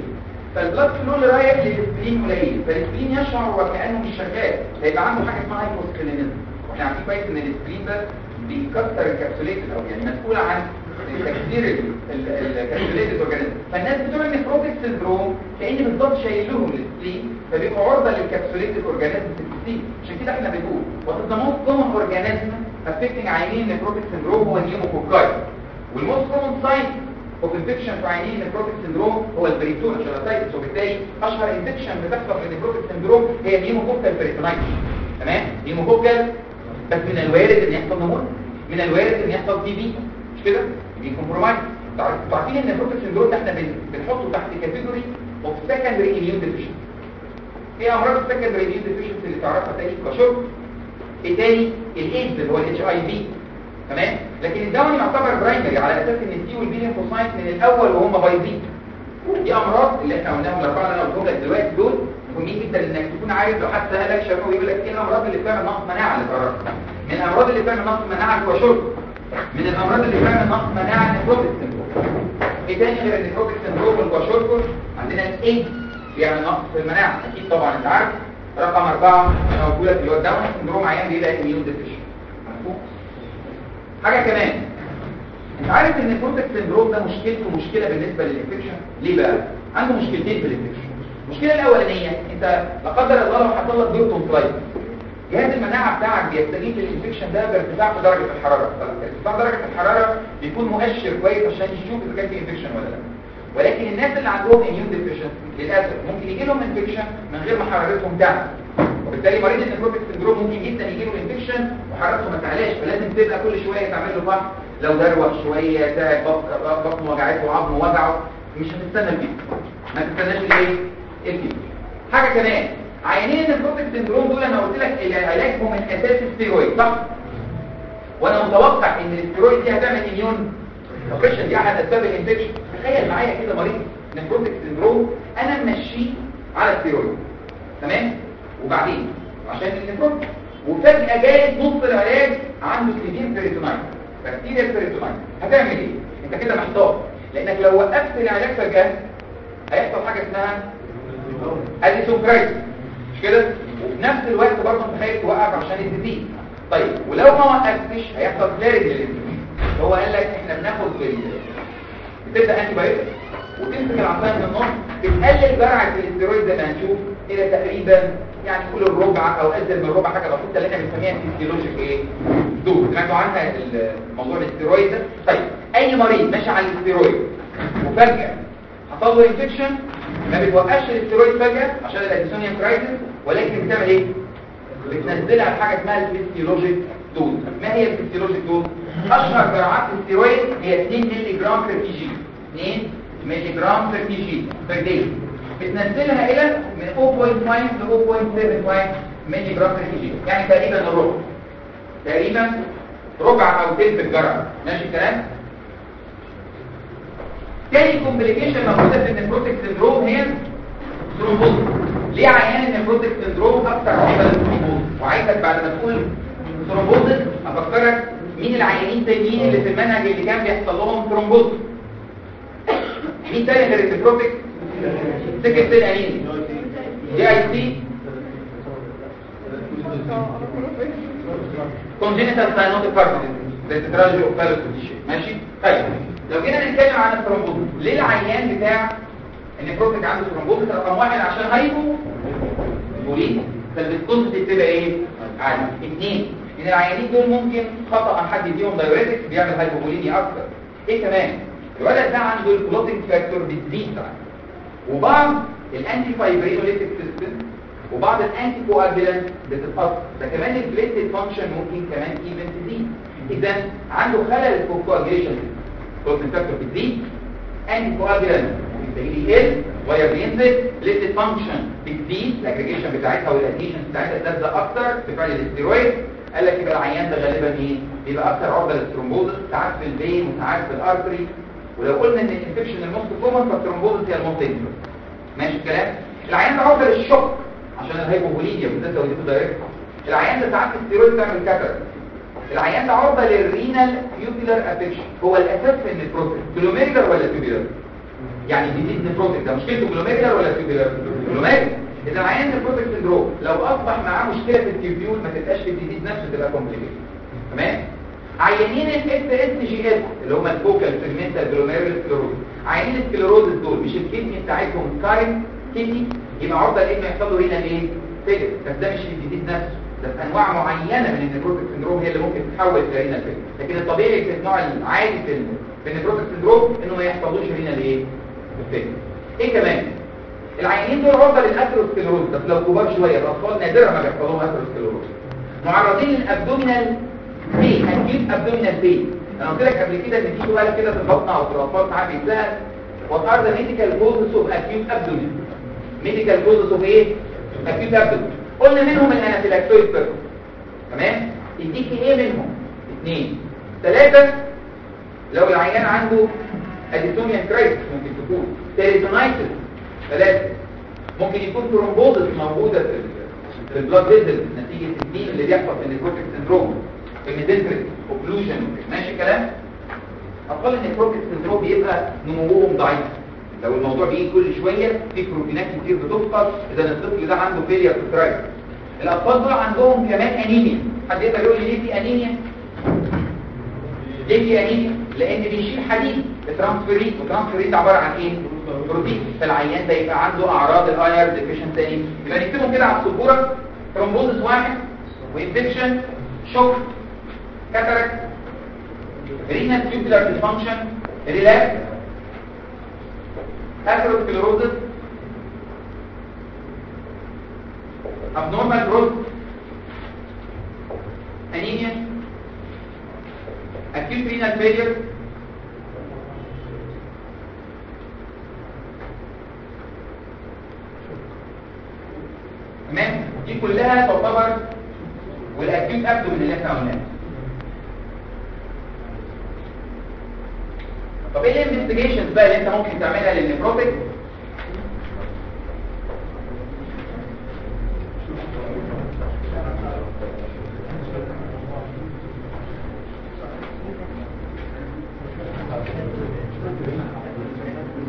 فال blood flow اللي رايح لل spleen قليل. فال spleen يشعر وكأنه مش شغال. هيبقى عنده حاجة اسمها hyposplenism وإحنا عارفين كويس إن ال spleen ده بيكسر ال capsulated أو يعني مسؤول عن تكسير ال capsulated organism فالناس بتوع ال nephrotic syndrome كأن بالظبط شايل لهم ال spleen فبيبقوا عرضه لل capsulated organism في ال spleen عشان كده إحنا بنقول is the most common organism affecting عيانين ال nephrotic syndrome هو ال pneumococci وال most common sign of infection في عيانين ال nephrotic syndrome هو ال peritonitis وبالتالي أشهر infection بتحصل في ال nephrotic syndrome هي ال pneumococcal peritonitis. تمام؟ pneumococcal بس من الوارد إن يحصل pneumonia من الوارد إن يحصل TB مش كده؟ دي compromised عارفين إن ال nephrotic syndrome ده إحنا بنحطه تحت category of secondary immune deficiency إيه أمراض ال secondary immune deficiency اللي تعرفها تاني؟ كشرب. إيه تاني؟ الإيدز اللي هو الإتش آي في. تمام؟ لكن الدواء يعتبر برايمري على أساس إن التي والبي ليمفوسايت من الأول وهم بايظين دي أمراض اللي إحنا قلناهم الأربعة اللي أنا قلتهم لك دلوقتي دول مهمين جدا إنك تكون عارف لو حد سالك شافه يقول لك إيه الأمراض اللي بتعمل نقص مناعة اللي قررت من الأمراض اللي بتعمل نقص مناعة هو شرب من الأمراض اللي بتعمل نقص مناعة البروتين إيه تاني غير النيكروتيك سندروم والكواشوركور عندنا الايه بيعمل نقص في المناعة. أكيد طبعا أنت عارف. رقم أربعة لك اللي هو ال Down syndrome عيان بيلاقي immune deficient. حاجة كمان. أنت عارف إن ال nephrotic syndrome ده مشكلته مشكلة بالنسبة لل infection؟ ليه بقى؟ عنده مشكلتين في ال infection. المشكلة الأولانية أنت لا قدر الله لو حصل لك دور tonsillitis جهاز المناعة بتاعك بيستجيب لل infection ده بارتفاع في درجة الحرارة. ارتفاع درجة الحرارة بيكون مؤشر كويس عشان يشوف إذا كان في infection ولا لأ. ولكن الناس اللي عندهم immune deficient للأسف ممكن يجي لهم infection من غير ما حرارتهم تعلى. وبالتالي مريض ال nephrotic syndrome ممكن جدا يجي له infection وحرارته ما تعلاش فلازم تبقى كل شوية تعمل له فحص لو دروخ شوية بطنه وجعته عظمه وجعه مش هتستنى ال fever ما تستناش الايه ال fever حاجة كمان عيانين ال nephrotic syndrome دول أنا قلت لك علاجهم من أساس الستيرويد صح؟ وأنا متوقع إن الاستيرويد دي هتعمل immune دي أحد أسباب ال infection. تخيل معايا كده مريض nephrotic syndrome أنا ماشيه على الستيرويد. تمام؟ وبعدين عشان ال nephrotic وفجأة جاي نص العلاج عنده severe peritonitis bacterial peritonitis هتعمل إيه؟ أنت كده محتار. لأنك لو وقفت العلاج فجأة هيحصل حاجة اسمها Addison crisis مش كده؟ وفي نفس الوقت برضه أنت خايف توقف عشان ال disease طيب ولو ما وقفتش هيحصل flare لل infection هو قال لك إحنا بناخد بال بتبدا antibiotic وتمسك العصاية من النص. بتقلل جرعه الاستيرويد زي ما هنشوف إلى تقريبا يعني كل الربع أو ازيد من الربع حاجة بسيطة اللي إحنا بنسميها physiologic إيه؟ dose سمعتوا عنها الموضوع الاستيرويد ده؟ طيب أي مريض ماشي على الاستيرويد وفجأة حصل له infection ما بتوقفش الاستيرويد فجأة عشان ال Addisonian crisis ولكن بتعمل إيه؟ بتنزلها بحاجة اسمها ال physiologic dose ما هي ال physiologic dose أشهر جرعات الاستيرويد هي 2 مللي جرام per kg 2 مللي جرام per kg per day بتنزلها إلى من 0.5 ل 0.75 مللي جرام per kg يعني تقريبا الربع تقريبا ربع أو تلت الجرعة. ماشي الكلام؟ تاني complication موجوده في ال nephrotic syndrome هي thrombosis ليه عيان ال nephrotic syndrome أكتر عرضه لل thrombosis وعايزك بعد ما تقول thrombosis أفكرك مين العيانين تانيين اللي في المنهج اللي كان بيحصل لهم thrombosis مين تاني غير ال nephrotic sickle anemia DIC congenital cyanotic heart disease ده tetralogy of Fallot دي شيء ماشي طيب. لو جينا نتكلم عن ال thrombosis ليه العيان بتاع ال nephrotic عنده thrombosis رقم واحد؟ عشان hypovolemia فال viscosity بتبقى إيه؟ عالي اثنين إن العيانين دول ممكن خطأ حد يديهم diuretics بيعمل hypovolemia أكتر. إيه كمان؟ الولد ده عنده ال clotting factor بتزيد وبعض ال antifibrinolytic system وبعض ال anticoagulant بتتأثر. ده كمان ال platelet function ممكن كمان even تزيد اذا عنده خلل في ال coagulation clotting factor بتزيد anticoagulant ممكن يقل وهي بينزل platelet function بتزيد الاجريجيشن بتاعتها وال adhesion بتاعتها تبدأ أكتر بفعل الاستيرويد قال لك يبقى العيان ده غالبا إيه؟ بيبقى أكتر عرضة لل thrombosis ساعات في ال vein وساعات في ال artery ولو قلنا إن ال infection ال most common فال thrombosis هي ال most dangerous ماشي الكلام؟ العيان ده عرضة لل shock عشان ال hypovolemia بالذات لو اديته diuretic العيان ده ساعات الستيرويد تعمل cataract العيان ده عرضة لل renal tubular affection هو الأساس في ال nephrotic glomerular ولا tubular يعني disease nephrotic ده مشكلته glomerular ولا tubular glomerular إذا العيان nephrotic syndrome لو أصبح معاه مشكلة في ال tubule ما تبقاش في ال disease نفسه تبقى complication تمام؟ عيانين ال FSGS اللي هم ال focal segmental glomerular sclerosis. عيانين ال sclerosis دول مش ال kidney بتاعتهم كارن kidney يبقى عرضة لأن يحصل له renal إيه؟ failure بس ده مش ال disease نفسه. ده في أنواع معينة من ال nephrotic syndrome هي اللي ممكن تتحول إلى renal failure لكن الطبيعي في النوع العادي في ال- في ال nephrotic syndrome إنه ما يحصلوش renal إيه failure إيه كمان؟ العيانين دول عرضة لل atherosclerosis بس لو كبار شوية الأطفال نادرا ما بيحصل لهم atherosclerosis معرضين لل abdominal pain هتجيب abdominal pain أنا قلت لك قبل كده إن في سؤال كده في البطن أو في الأطفال ساعات بيتسال what are medical causes of acute abdomen medical causes of إيه؟ acute abdomen قلنا منهم ال anaphylactoid purpura تمام؟ يديك إيه منهم؟ اثنين ثلاثة لو العيان عنده Addisonian crisis ممكن تكون. peritonitis ثلاثة ممكن يكون thrombosis موجودة في ال- في ال blood vessel نتيجة الدين اللي بيحصل في ال nephrotic syndrome ال mesenteric occlusion ماشي الكلام؟ اطفال ال nephrotic syndrome بيبقى نموهم ضعيف. لو الموضوع بيجي كل شوية في بروتينات كتير بتفقد إذا الطفل ده عنده failure to thrive الأطفال دول عندهم كمان أنيميا. حد يقدر يقول لي ليه في أنيميا؟ ليه في أنيميا؟ لأن بيشيل حديد. ال transferrin وال transferrin عبارة عن إيه؟ بروتين. فالعيان ده يبقى عنده أعراض ال iron deficiency يبقى نكتبهم كده على السبورة. thrombosis واحد و infection shock cataract renal tubular dysfunction relapse atherosclerosis abnormal growth. Anemia. Acute renal failure. تمام؟ دي كلها تعتبر وال acute abdomen اللي إحنا قلناه. طب إيه ال investigations بقى اللي أنت ممكن تعملها لل nephrotic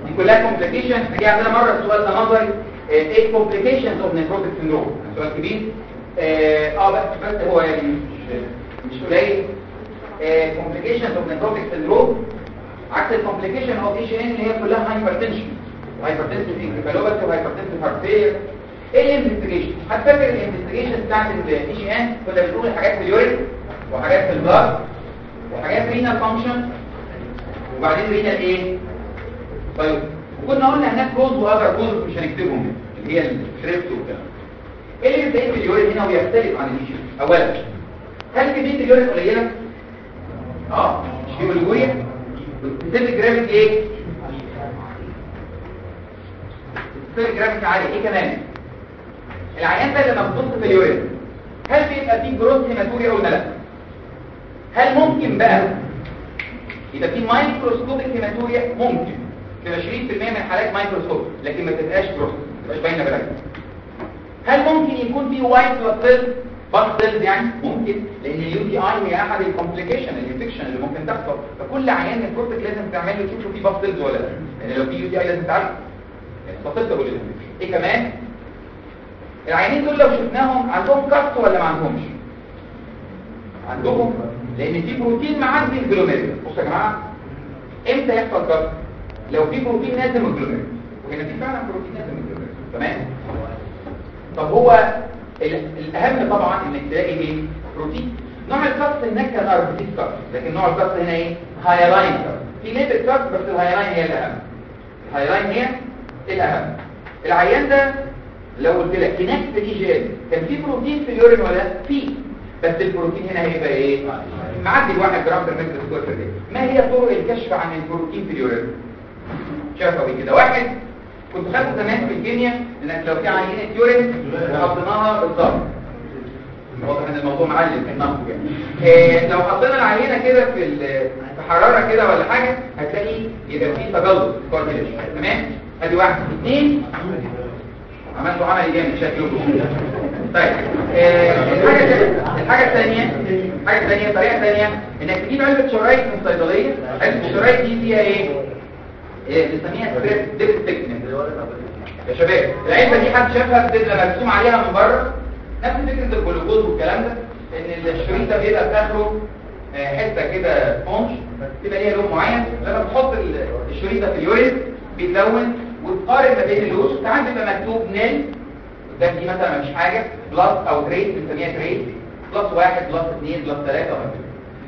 دي كلها complications هيجي عندنا مرة السؤال ده نظري إيه complications of nephrotic syndrome سؤال كبير. آه آه، بس بس هو يعني مش مش قليل. complications of nephrotic syndrome عكس ال complication of AGN اللي هي كلها hypertension hypertension encephalopathy و hypertension heart failure إيه ال investigation هتفكر ال investigation بتاعت ال AGN كنا بنقول حاجات في ال urine وحاجات في ال blood وحاجات رينال فانكشن وبعدين رينال إيه طيب وكنا قلنا هناك كوز واذر كوز مش هنكتبهم اللي هي الشريفت والكلام إيه اللي بيبدا في اليورين هنا ويختلف عن الايش أولا هل كميه اليورين قليلة؟ آه مش في بتسيب جرافيك إيه؟ بتسيب جرافيك عالي إيه كمان؟ العيان ده لما بتبص في اليورين. هل بيبقى فيه gross hematuria ولا لا؟ هل ممكن بقى يبقى فيه microscopic hematuria ممكن. تبقى 20% من الحالات microscopic لكن ما تبقاش جروث ما تبقاش باينة بالعين هل ممكن يكون فيه white blood blood cells يعني ممكن لأن ال UTI هي أحد ال complication ال infection اللي ممكن تحصل. فكل عيان ال nephrotic لازم تعمل له تشوف فيه blood cells ولا لأ. لأن لو في UTI لازم يعني تصدق ال infection إيه كمان؟ العيانين دول لو شفناهم عندهم casts ولا ما عندهمش؟ عندهم لأن في بروتين معدي ال glomeruli. بصوا يا جماعة إمتى يحصل casts لو في بروتين نازل من ال glomeruli. وهنا في فعلا بروتين نازل من ال glomeruli. تمام؟ طب هو الأهم طبعا إنك تلاقي إيه؟ بروتين نوع ال cast هناك كان RBCs cast لكن نوع ال cast هنا إيه؟ hyaline cast epithelial cast بس ال hyaline هي الأهم. ال hyaline هي الأهم. العيان ده لو قلت لك هناك في ال AGN كان في بروتين في ال urine ولا؟ لا؟ في. بس البروتين هنا هيبقى إيه؟ معدي الواحد جرام per meter square ما هي طرق الكشف عن البروتين في ال urine؟ شفوي كده. واحد كنت خدته زمان في الكيمياء انك لو في عينة urine حطيناها بالظبط. واضح إن الموضوع معلم في النقد يعني. إيه لو حطينا العينة كده في في حرارة كده ولا حاجة هتلاقي يبقى في تجلط كورديليشن تمام؟ أدي واحد اثنين عملتوا عمل جامد شكله. طيب آه، الحاجة الثانية الحاجة الثانية الحاجة الثانية طريقه ثانية إنك تجيب علبة شرايط من الصيدليه علبة الشرايط دي فيها إيه؟ إيه، يا شباب العلبة دي حد شافها بتبقى مرسوم عليها من بره؟ نفس فكرة الجلوكوز والكلام ده إن الشريط ده بيبقى في اخره حتة كده sponge بيبقى ليها لون معين. لما بتحط ال- الشريط ده في ال urine بيتلون وتقارن ما بين اللون ساعات بيبقى مكتوب nil قدام دي مثلا مفيش حاجة. plus أو trace بنسميها trace plus واحد plus اثنين plus ثلاثة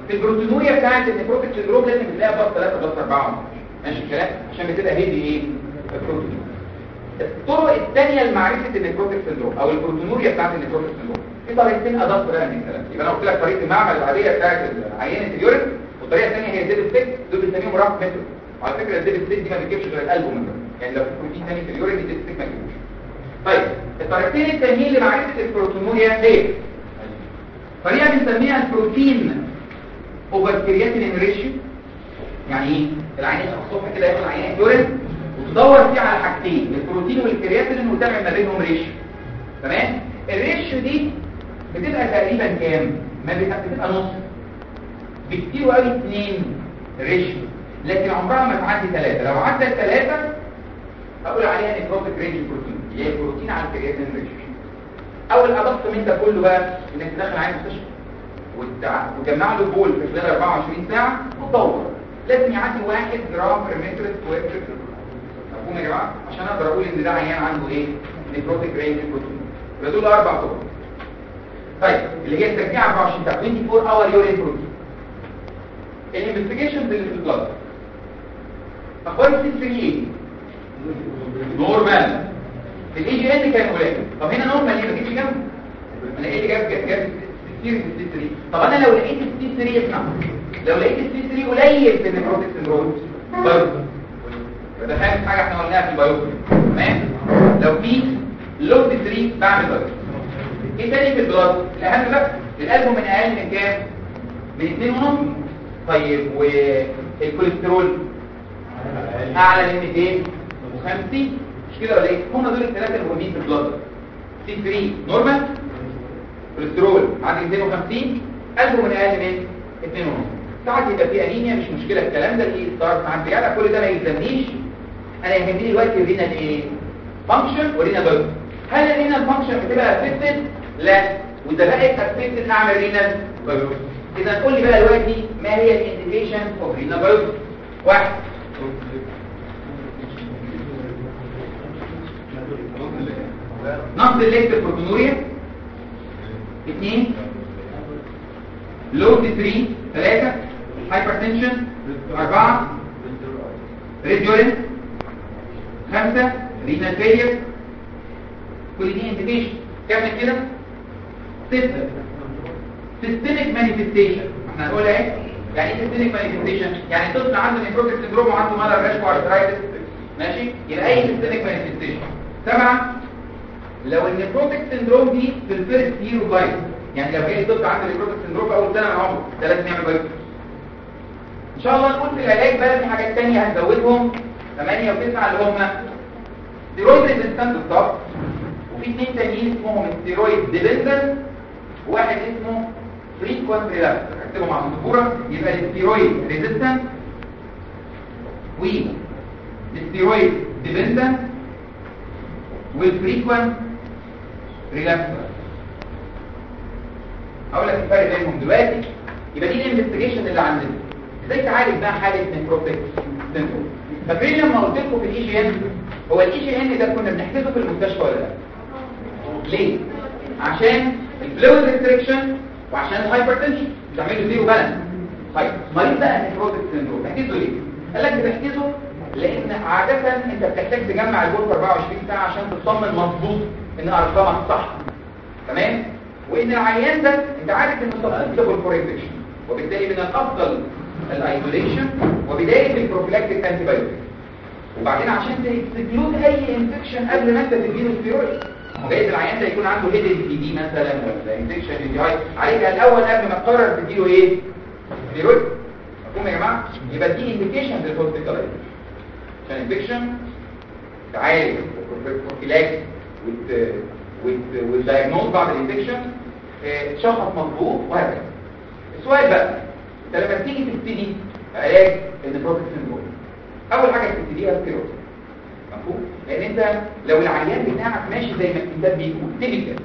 في ال proteinuria بتاعت ال nephrotic syndrome لازم تلاقيها plus ثلاثة plus أربعة. ماشي الكلام؟ عشان بتبقى هيدي إيه؟ البروتين الطرق الثانية لمعرفة ال nephrotic syndrome أو ال proteinuria بتاعت ال nephrotic syndrome في طريقتين ادق بقى من الكلام يبقى أنا قلت لك طريقة المعمل العادية بتاعت عينه ال urine والطريقة الثانية هي dipstick دول بنسميهم rough method. وعلى فكرة ال dipstick دي ما بتجيبش غير القلب منه يعني لو في بروتين ثاني في ال urine ال dipstick ما بتجيبوش طيب الطريقتين التانيين لمعرفة ال proteinuria هي طريقة بنسميها ال protein over creatinine ratio يعني إيه؟ العيان يصحى الصبح كده ياخد عينه urine وتدور فيه على حاجتين البروتين والكرياتين وتابع ما بينهم ratio تمام؟ ال ratio دي بتبقى تقريبا كام؟ ما بتبقى نص. بكتير قوي 2 ratio لكن عمرها ما تعدي ثلاثة لو عدت ثلاثة أقول عليها nephrotic range proteinuria اللي هي بروتين على ال creatinine ratio أول اضفت من ده كله بقى إنك تدخل عيان مستشفى وتجمع له بول في خلال 24 ساعة وتدور. لازم يعدي 1 جرام per meter square مفهوم يا جماعة عشان أقدر أقول إن ده عيان عنده إيه؟ nephrotic range proteinuria يبقى دول أربع طرق. طيب اللي هي التجميع 24 ساعه 24 hour urine protein ال investigations اللي في ال blood أخبار ال C 3 إيه نورمال الاي جي ان كان قليل طب هنا normal ليه؟ ما جبتش جنبه أنا إيه اللي جاب جاب في ال C3 طب أنا لو لقيت ال C3 اسمع لو لقيت ال C3 قليل في ال nephrotic syndrome برضه. ده خامس حاجة إحنا قلناها في ال biopsy تمام؟ لو في low C3 بعمل biopsy إيه تاني في ال blood؟ الأهم بقى القلب من أقل من كام؟ من 2 ونص. طيب والكوليسترول؟ أعلى من 250 مش كده ولا إيه؟ هم دول الثلاثه المهمين في ال blood. C3 normal كوليسترول عند 250 قلبه من أقل من 2 ونص. ساعات يبقى في انيميا مش مشكلة الكلام ده ال ESR ساعات بيعلى كل ده ما يلزمنيش. أنا يهمني دلوقتي ال renal إيه function و renal biopsy هل ال renal function بتبقى affected لا. وإذا بقت affected اعمل biopsy إذا قول لي بقى دلوقتي ما هي ال indication of renal biopsy واحد. non selective proteinuria اثنين low C3 ثلاثة hypertension أربعة red urine خمسة renal failure كل دي indication كمل كده ستة systemic manifestation إحنا هنقول إيه يعني إيه systemic manifestation يعني طفل عنده nephrotic syndrome وعنده malar rash و arthritis ماشي يبقى اي systemic manifestation سبعة لو ال nephrotic syndrome دي في ال first year of life يعني لو جاي طفل عنده nephrotic syndrome في اول سنه من عمره ده لازم يعمل biopsy إن شاء الله نقول في العلاج بقى في حاجات تانية هنزودهم 8 و9 اللي هم steroid resistant stop وفي اثنين تانيين اسمهم steroid dependent وواحد اسمه frequent relapse اكتبهم مع الدكتورة. يبقى ال steroid resistant و ال steroid dependent وال frequent relapse أقول لك الفرق بينهم دلوقتي. يبقى دي ال investigation اللي عندنا. إزاي تعالج بقى حالة nephrotic syndrome فاكرين لما قلت لكم في ال AGN هو ال AGN ده كنا بنحجزه في المستشفى ولا لا؟ ليه؟ عشان ال fluid restriction وعشان ال hypertension. بتعملوا zero balance. طيب مريض بقى nephrotic syndrome بتحجزه ليه؟ قال لك بتحجزه لأن عادة أنت بتحتاج تجمع في 24 ساعة عشان تطمن مظبوط إن ارقامك صح تمام؟ وإن العيان ده أنت عارف إنه susceptible for infection وبالتالي من الأفضل ال isolation وبداية ال prophylactic antibiotic وبعدين عشان ت exclude أي infection قبل ما أنت تديله ستيرويد جايز العيان ده يكون عنده hidden TB مثلا ولا infection دي اي عليك الأول قبل ما تقرر تديله إيه؟ ستيرويد مفهوم يا جماعة يبقى دي indication لل hospitalization عشان infection تعالج وت وال diagnose بعد ال infection تشخص مظبوط وهكذا. السؤال بقى انت لما تيجي تبتدي علاج ال nephrotic syndrome أول حاجة تبتديها ستيرويد مفهوم؟ لأن أنت لو العيان بتاعك ماشي زي ما الكتاب بيقول typical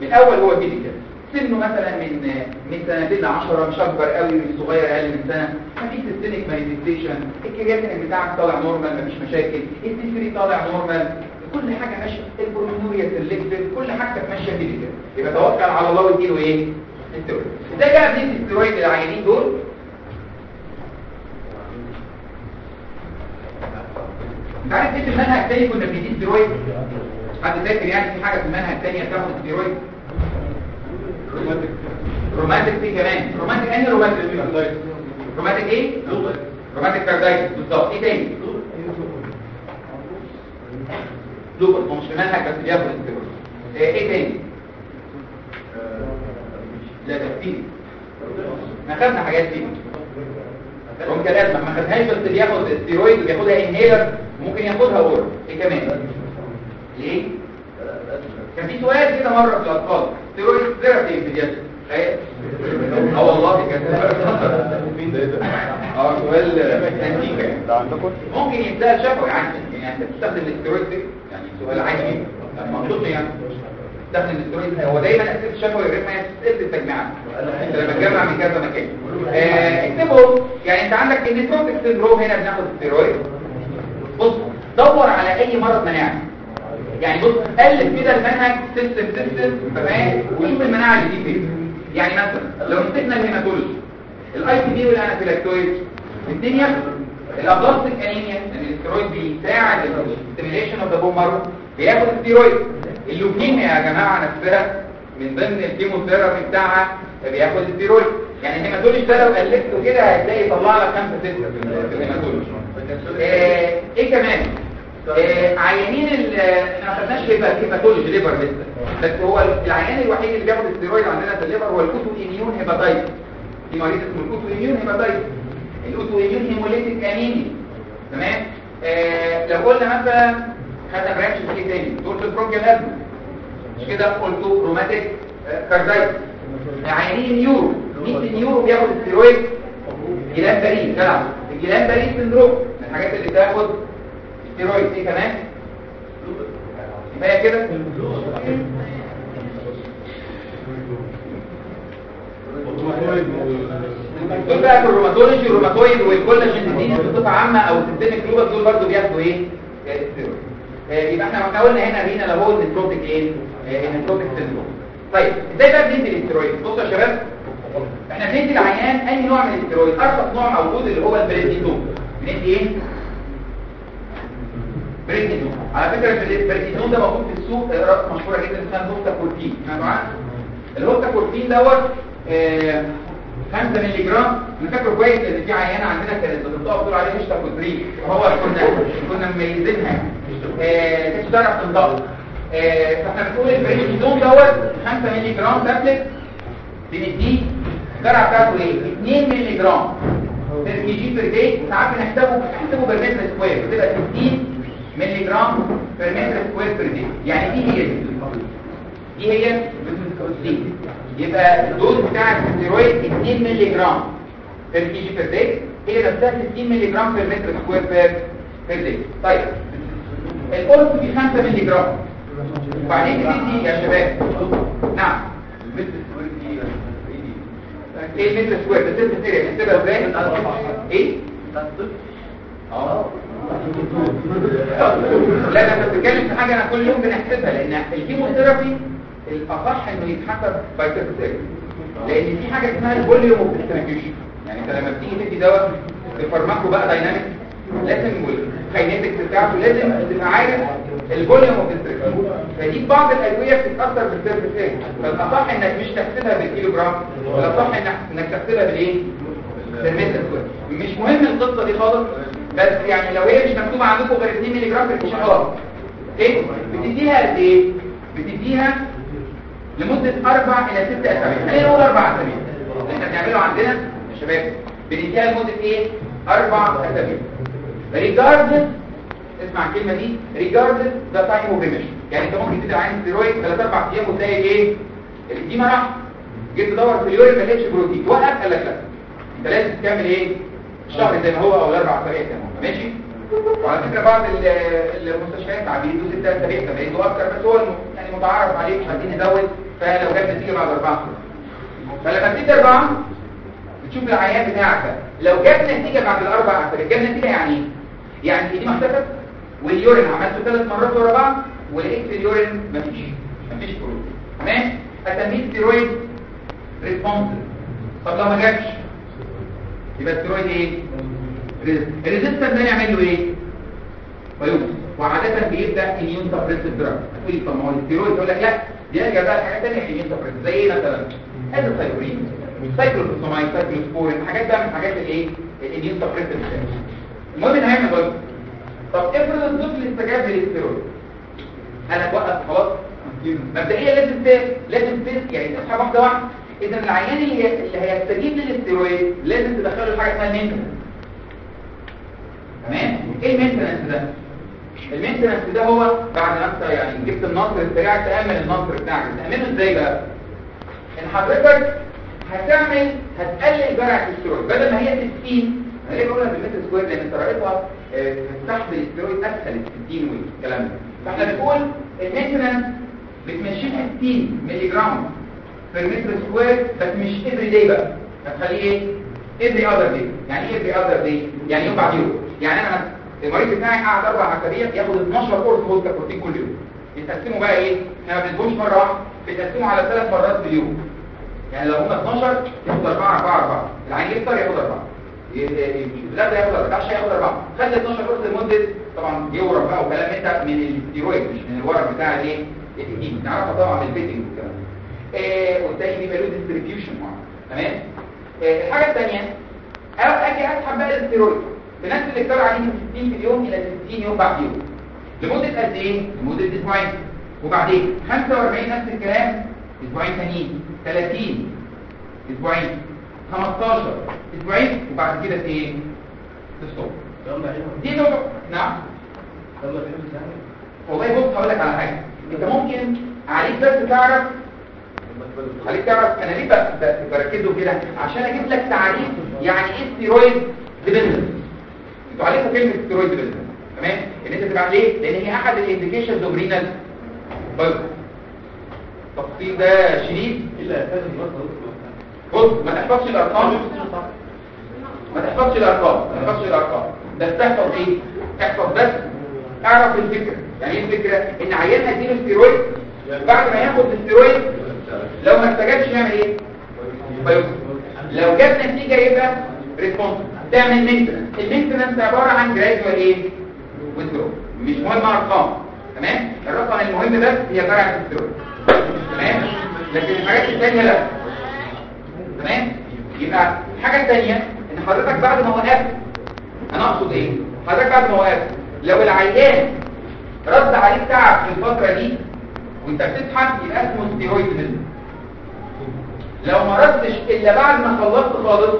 من الأول هو typical سنه مثلا من من سنتين ل 10 مش أكبر قوي مش صغير أقل من سنة. مفيش systemic manifestation ال creatinine بتاعك طالع normal مفيش مشاكل. ال C3 طالع normal كل حاجة ماشية. ال proteinuria selective كل حاجة ماشية typical يبقى توكل على الله واديله إيه؟ الستيرويد إزاي بقى بندي الستيرويد للعيانين دول. عارف إيه المنهج التاني؟ كنا بندي ستيرويد حد فاكر يعني في حاجة في المنهج التاني هتاخد steroid rheumatic في كمان. rheumatic أنهي rheumatic؟ rheumatic إيه؟ rheumatic carditis بالظبط. إيه تاني؟ في المنهج بس بياخد ستيرويد إيه تاني؟ لا تفكير ما خدنا حاجات دي. ممكن الأزمة ما خدناهاش بس بياخد ستيرويد وبياخدها inhaler ممكن ياخدها oral إيه كمان؟ ليه؟ كان في سؤال كده مرة في الأطفال. steroid therapy في الجسم. آه والله كان. آه سؤال يعني. ده عندكم؟ ممكن يبدأ شفوي يعني يعني أنت بتستخدم الاسترويد دي، يعني سؤال عادي. جدا يعني يعني تستخدم الاسترويد هو دايما اسئله الشفوي غير ما هي اسئله التجميعات. انت لما تجمع من كذا مكان. آه، اكتبه. يعني أنت عندك ال nephrotic syndrome هنا بناخد استرويد بص دور على أي مرض مناعي. يعني بص قلب كده المنهج system system تمام؟ وشوف المناعة اللي فين. يعني مثلا لو مسكنا ال hematology ال ITP وال anaphylactoid الدنيا ال aplastic anemia ان الاسترويد بيساعد ال stimulation of the bone marrow بياخد steroid ال leukemia يا جماعة نفسها من ضمن ال chemotherapy بتاعها بياخد ستيرويد يعني ال hematology ده لو قلبته كده هتلاقي يطلع لك 5 6 في آه، إيه كمان؟ آه، عيانين إحنا ما خدناش hepa- hepatology liver لسه. بس هو العيان الوحيد اللي بياخد الستيرويد عندنا في ال liver هو ال autoimmune hepatitis في مريض اسمه ال autoimmune hepatitis ال autoimmune hemolytic anemia. تمام؟ آه لو قلنا مثلا خدنا branch في إيه تاني دول ال bronchial asthma مش كده قلتوا rheumatic carditis عيانين ال neuro مين في ال neuro بياخد الستيرويد جيلان بريد جدع ال Guillain-Barré syndrome من الحاجات اللي بتاخد ستيرويد إيه كمان كفايه كده دول بقى في ال rheumatology ال rheumatoid وال collagen disease بصفه عامه أو ال systemic lupus دول برضو بياخدوا إيه آه، ستيرويد آه، يبقى إحنا قلنا هنا هنا هو ال nephrotic إيه؟ آه، ال nephrotic syndrome طيب إزاي بقى بندي الاستيرويد بصوا يا شباب إحنا بندي العيان أي نوع من الاستيرويد أرخص نوع موجود اللي هو البريدنيزون بندي إيه؟ بريدنيزون على فكرة البريدنيزون ده موجود في السوق آه، مشهورة جدا اسمها Hostacortin سمعتوا عنها؟ ال Hostacortin دوت آه، 5 مللي جرام أنا فاكره كويس إن في عيانه عندنا كانت بتنطق بتقول عليه مش تاكوترين وهو كنا كنا مميزينها. آه، كانتش تعرف تنطق آه، فاحنا بنقول البريدنيزون دوت 5 مللي جرام تابلت. بنديه. الجرعه بتاعته إيه؟ 2 مللي جرام per kg per day ساعات بنحسبه بنحسبه per meter square بتبقى 60 مللي جرام per meter square per day يعني دي هي دي دي هي دي يبقى ال dose بتاع الستيرويد 2 مللي جرام per kg per day هي نفسها 60 مللي جرام per meter square per per day طيب. القرص دي 5 مللي جرام وبعدين بتدي يا شباب. نعم. إيه ال meter square ده ست سيريا نحسبها إزاي؟ إيه؟ آه لا أنا بتكلم في حاجة أنا كل يوم بنحسبها لأن ال chemotherapy الاصح إنه يتحسب by surface لأن في حاجة اسمها ال volume of distribution يعني انت لما بتيجي تدي دواء ال pharmaco بقى dynamic لازم وال kinetics بتاعته لازم تبقى عارف ال volume of distribution فدي بعض الأدوية بتتأثر بال surface فالاصح إنك مش تحسبها بالكيلو جرام الاصح إنك تحسبها بالإيه؟ مش مهم القصة دي خالص بس يعني لو هي مش مكتوبة عندكم غير 2 مللي جرام في الاشعار إيه؟ بتديها قد إيه بتديها لمدة أربع إلى ست أسابيع. خلينا نقول أربع أسابيع. اللي إحنا بنعمله عندنا يا شباب بنديها لمدة إيه؟ أربع أسابيع. regardless اسمع الكلمة دي regardless the time of remission يعني أنت ممكن تدي عين ستيرويد ثلاث أربع أيام وتلاقي إيه؟ ال edema راح جيت تدور في ال urine ما لقيتش بروتين. وقف قال لك لا. أنت لازم تعمل إيه؟ الشهر زي ما هو أو الأربع أسابيع زي ما هو. ماشي؟ وعلى فكرة بعض ال- المستشفيات عم بيدوا ست أسابيع. طب يدوا أكتر؟ بس هو يعني متعارف عليه مش عايزين نزود فلو جت نتيجه بعد أربعة فلما تدي أربعة بتشوف العيان بتاعك. لو جت نتيجة بعد الأربع اسابيع جت نتيجة يعني إيه؟ يعني edema اختفت وال urine عملته ثلاث مرات ورا بعض ولقيت في ال urine مفيش مفيش بروتين تمام؟ أسميه steroid responsive طب لو ما جاتش يبقى الستيرويد إيه؟ ال resistance ده نعمل له إيه؟ فيوم وعادة بيبدأ immunosuppressive drug هتقولي طب ما هو الستيرويد يقول لك لا. دي نرجع بقى لحاجات ثانية suppressive زي مثلا ال cyclin cyclophosphamide cyclosporine حاجات بقى من حاجات الايه ال immunosuppressive المهم ان هيعمل ضغط طب افرض الطفل استجاب للستيرويد أنا اتوقف خلاص مبدئيا لازم ت- لازم ت- يعني تسحب واحدة واحدة اذا العيان اللي اللي هيستجيب للاستيرويد لازم تدخله حاجة اسمها ال maintenance تمام إيه ال maintenance ده ال maintenance ده هو بعد ما انت يعني جبت النصر بتاعك تأمن النصر بتاعك. تأمنه إزاي بقى؟ إن حضرتك هتعمل هتقلل جرعه الاسترويد بدل ما هي 60 أنا ليه بقولها بالمتر square؟ لأن طريقتها آه، تحت الاسترويد أسهل ال 60 والكلام ده. فإحنا بنقول ال maintenance بتمشيه 60 مللي جرام في المتر square بس مش every day بقى. هتخليه إيه؟ every other day يعني إيه every other day يعني يوم بعد يوم. يعني أنا المريض بتاعي قاعد أربع اسابيع ياخد 12 قرص Hostacortin كل يوم. يتقسموا بقى إيه؟ إحنا ما بندهمش مرة واحدة بيتقسموا على ثلاث مرات في اليوم. يعني لو هم 12 ياخد 4 4 4 العين يفطر ياخد 4 لا ده ياخد 14 ياخد 4 خد 12 قرص لمدة طبعا يورم بقى وكلام إنت من الاستيرويد مش من الورم بتاع الايه ال nephrotic نعرفها طبعا من ال pitting والكلام ده. آه والتاني بيبقى له distribution معين تمام؟ آه الحاجة الثانية أجي أسحب بقى الاستيرويد اختار عليه من 60 في اليوم إلى 60 يوم بعد يوم. لمدة قد إيه؟ لمدة أسبوعين. وبعدين 45 نفس الكلام أسبوعين ثانيين 30 أسبوعين. 15 أسبوعين. وبعد كده إيه؟ تستوب. دي نقطه نعم. والله بص هقول لك على حاجة. أنت ممكن عليك بس تعرف عليك تعرف. أنا ليه بركزه كده؟ عشان أجيب لك تعريف يعني إيه steroid dependence أنتوا عليكم كلمه ستيرويد تمام؟ إن أنت تبقى ليه لأن هي أحد ال indications of renal التفصيل ده شديد. إلا بص ما تحفظش الأرقام. ما تحفظش الأرقام. ما تحفظش الأرقام. بس تحفظ إيه؟ تحفظ بس أعرف الفكرة. يعني إيه الفكرة؟ إن عيان هديله ستيرويد بعد ما ياخد الستيرويد لو ما استجابش يعمل إيه؟ biopsy لو جاب نتيجة يبقى response تعمل maintenance ال maintenance عبارة عن gradual إيه withdrawal مش مهم أرقام. تمام؟ الرقم المهم بس هي جرعه الستيرويد تمام؟ لكن الحاجات الثانية لا. تمام؟ يبقى الحاجة الثانية إن حضرتك بعد ما وقفت أنا أقصد إيه؟ حضرتك بعد ما وقفت لو العيان رد عليك تعب في الفترة دي وأنت بتسحب يبقى اسمه ستيرويد لو ما ردش إلا بعد ما خلصت خالص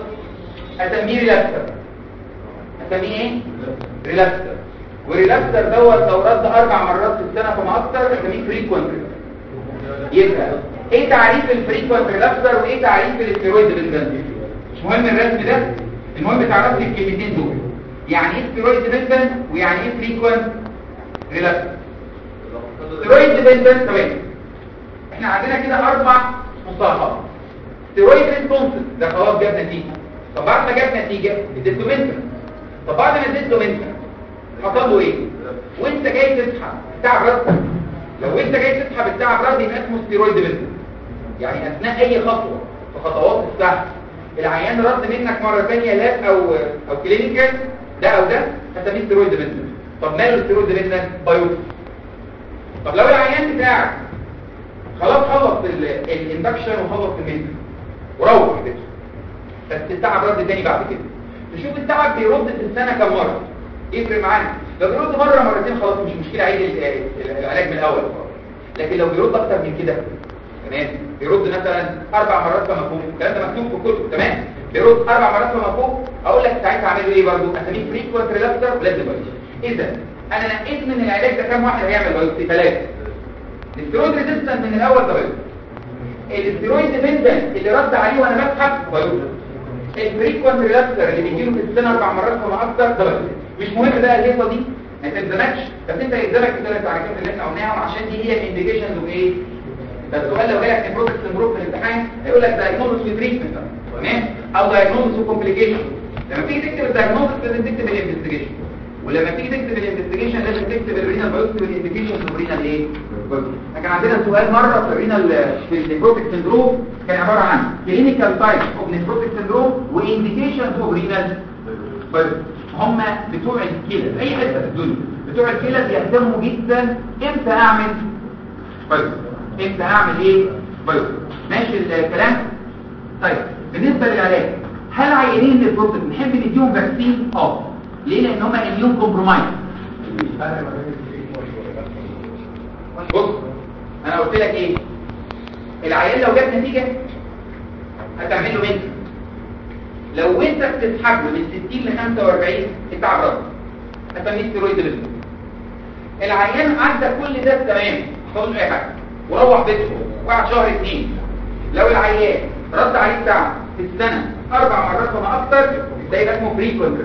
اسميه relapser اسميه إيه؟ relapser و relapser دوت لو رد أربع مرات في السنة فما أكتر اسميه frequent يبقى إيه تعريف ال frequent relapser وإيه تعريف ال steroid dependence مش مهم الرسم ده المهم تعرف لي الكلمتين دول. يعني إيه steroid dependence ويعني إيه frequent relapser steroid dependence تمام. إحنا عندنا كده أربع مصطلحات. steroid responsive ده خلاص جاب نتيجة. طب بعد ما جاب نتيجة اديته maintenance طب بعد ما اديته maintenance حصل له إيه؟ وانت جاي تسحب التعب رد. لو انت جاي تسحب التعب رد يبقى اسمه steroid dependence يعني أثناء أي خطوة في خطوات السحب العيان رد منك مرة ثانية lab أو أو clinical ده أو ده هسميه steroid dependence طب ماله steroid dependence biopsy طب لو العيان بتاعك خلاص خلص ال induction وخلص ال maintenance وروح بيته بس التعب رد تاني بعد كده. تشوف التعب بيرد في السنة كم مرة. يفرق معانا. لو بيرد مرة مرتين خلاص مش مشكلة عيد ال- العلاج من الأول. لكن لو بيرد أكتر من كده تمام؟ بيرد مثلا أربع مرات فما فوق الكلام ده مكتوب في الكتب تمام؟ بيرد أربع مرات فما فوق أقول لك ساعتها اعمل إيه برضه أسميه frequent relapser ولازم إذا أنا نقيت من العلاج ده كام واحد هيعمل biopsy ثلاثة. ال steroid resistant من الأول ده ال steroid dependent اللي رد عليه وأنا بسحب biopsy ال frequent relapser اللي بيجيله في السنة أربع مرات فما أكتر ده مش مهم بقى الهيصه دي ما تلزمكش بس أنت يلزمك الثلاث تعريفات اللي إحنا قلناهم عشان دي هي ال indications وايه ده السؤال لو جالك nephrotic syndrome في الامتحان هيقول لك diagnosis و treatment تمام؟ أو diagnosis و complication لما تيجي تكتب ال diagnosis لازم تكتب ال investigation ولما تيجي تكتب ال investigation لازم تكتب ال renal biopsy وال indications وال renal إيه؟ كان عندنا سؤال مرة في ال renal في ال nephrotic syndrome كان عبارة عن clinical type of nephrotic syndrome و indications of renal هم بتوع الكلى في أي حتة في الدنيا بتوع الكلى بيهتموا جدا إمتى أعمل biopsy إمتى أعمل إيه؟ biopsy ماشي الكلام؟ طيب بالنسبة للعلاج هل عيانين ال nephrotic نحب نديهم vaccine آه ليه؟ لأن هم immunocompromised بص أنا قلت لك إيه؟ العيان لو جاب نتيجة هتعمل له منت لو أنت بتسحب له من 60 ل 45 التعب رد هتسميه ستيرويد ريزم العيان عدى كل ده تمام ما أي حاجة. وروح بيته وقعد شهر اتنين. لو العيان رد عليه بتاعه في السنة أربع مرات وما أكتر ده يبقى اسمه فريكوينت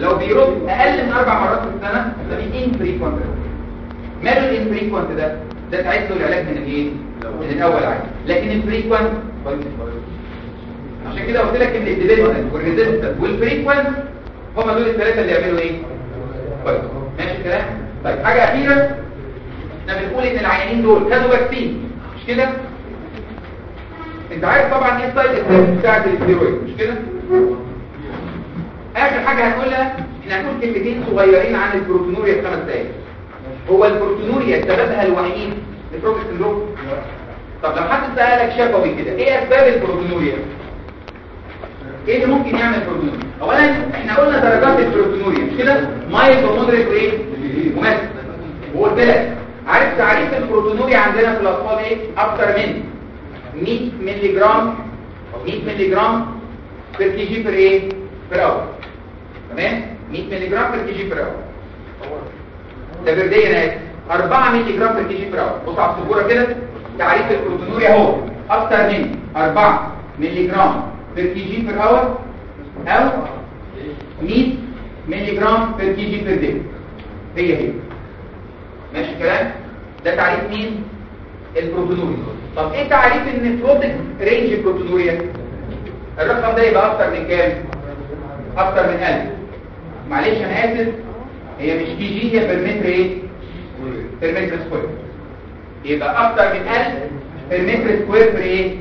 لو بيرد أقل من أربع مرات في السنة ده انفريكوينت ماله الانفريكوينت ده؟ ده تعيد له العلاج من الإيه؟ من الأول عادي. لكن ال frequent عشان كده قلت لك إن ال dependent وال resistant وال frequent هم دول الثلاثه اللي يعملوا إيه؟ كويس ماشي الكلام؟ طيب حاجة أخيرة. إحنا بنقول إن العيانين دول خدوا vaccine مش كده؟ أنت عارف طبعا إيه ال side effect بتاعت الستيرويد مش كده؟ آخر حاجة هنقولها إحنا هنقول كلمتين صغيرين عن ال proteinuria في خمس دقايق. هو ال proteinuria سببها الوحيد nephrotic syndrome طب لو حد سألك شفوي كده إيه أسباب ال proteinuria؟ إيه اللي ممكن يعمل proteinuria؟ اولا إحنا قلنا درجات ال proteinuria مش كده؟ mild و moderate وايه و massive وقلت لك عارف تعريف ال proteinuria عندنا في الأطفال إيه؟ أكتر من 100 مللي جرام 100 مللي جرام per kg per إيه؟ per hour تمام؟ 100 مللي جرام per kg per hour ده per day يا ناس 4 مللي جرام per kg per hour بص على السبورة كده. تعريف ال proteinuria أهو. أكتر من 4 مللي جرام per kg per hour أو 100 مللي جرام per kg per day هي هي. ماشي الكلام؟ ده تعريف مين؟ ال proteinuria. طب إيه تعريف ال nephrotic range ال proteinuria؟ الرقم ده يبقى أكتر من كام؟ أكتر من 1000 معلش أنا آسف. هي مش kg هي بالمتر إيه؟ بالمتر square يبقى أكتر من 1000 بالمتر square في إيه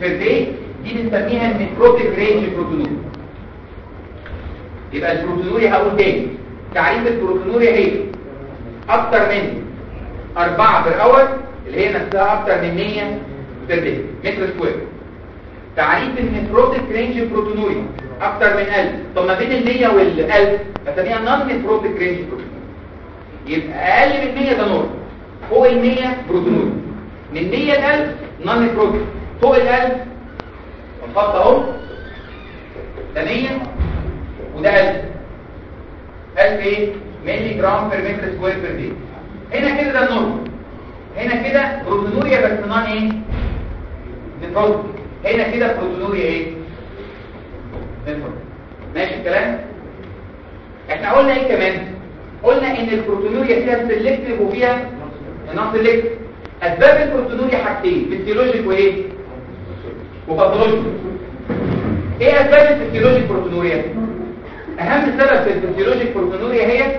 في ال day دي بنسميها ال nephrotic range proteinuria يبقى ال proteinuria هقول تاني. تعريف ال proteinuria هي أكتر من 4 per hour اللي هي نفسها أكتر من 100 per day متر square تعريف ال nephrotic range proteinuria أكتر من 1000 طب ما بين ال 100 وال 1000 بسميها non nephrotic range proteinuria يبقى أقل من 100 ده normal فوق ال 100 proteinuria من 100 ل 1000 non nephrotic فوق ال 1000 الخط أهو. ده 100 وده 1000 1000 إيه؟ ملي جرام per متر square per day هنا كده ده ال normal هنا كده proteinuria بس non إيه؟ nephrotic هنا كده proteinuria إيه؟ ماشي الكلام؟ إحنا قلنا إيه كمان؟ قلنا إن ال proteinuria فيها selective وفيها non selective أسباب ال proteinuria حاجتين physiologic وإيه؟ و pathologic إيه أسباب ال physiologic proteinuria أهم سبب في ال physiologic proteinuria هي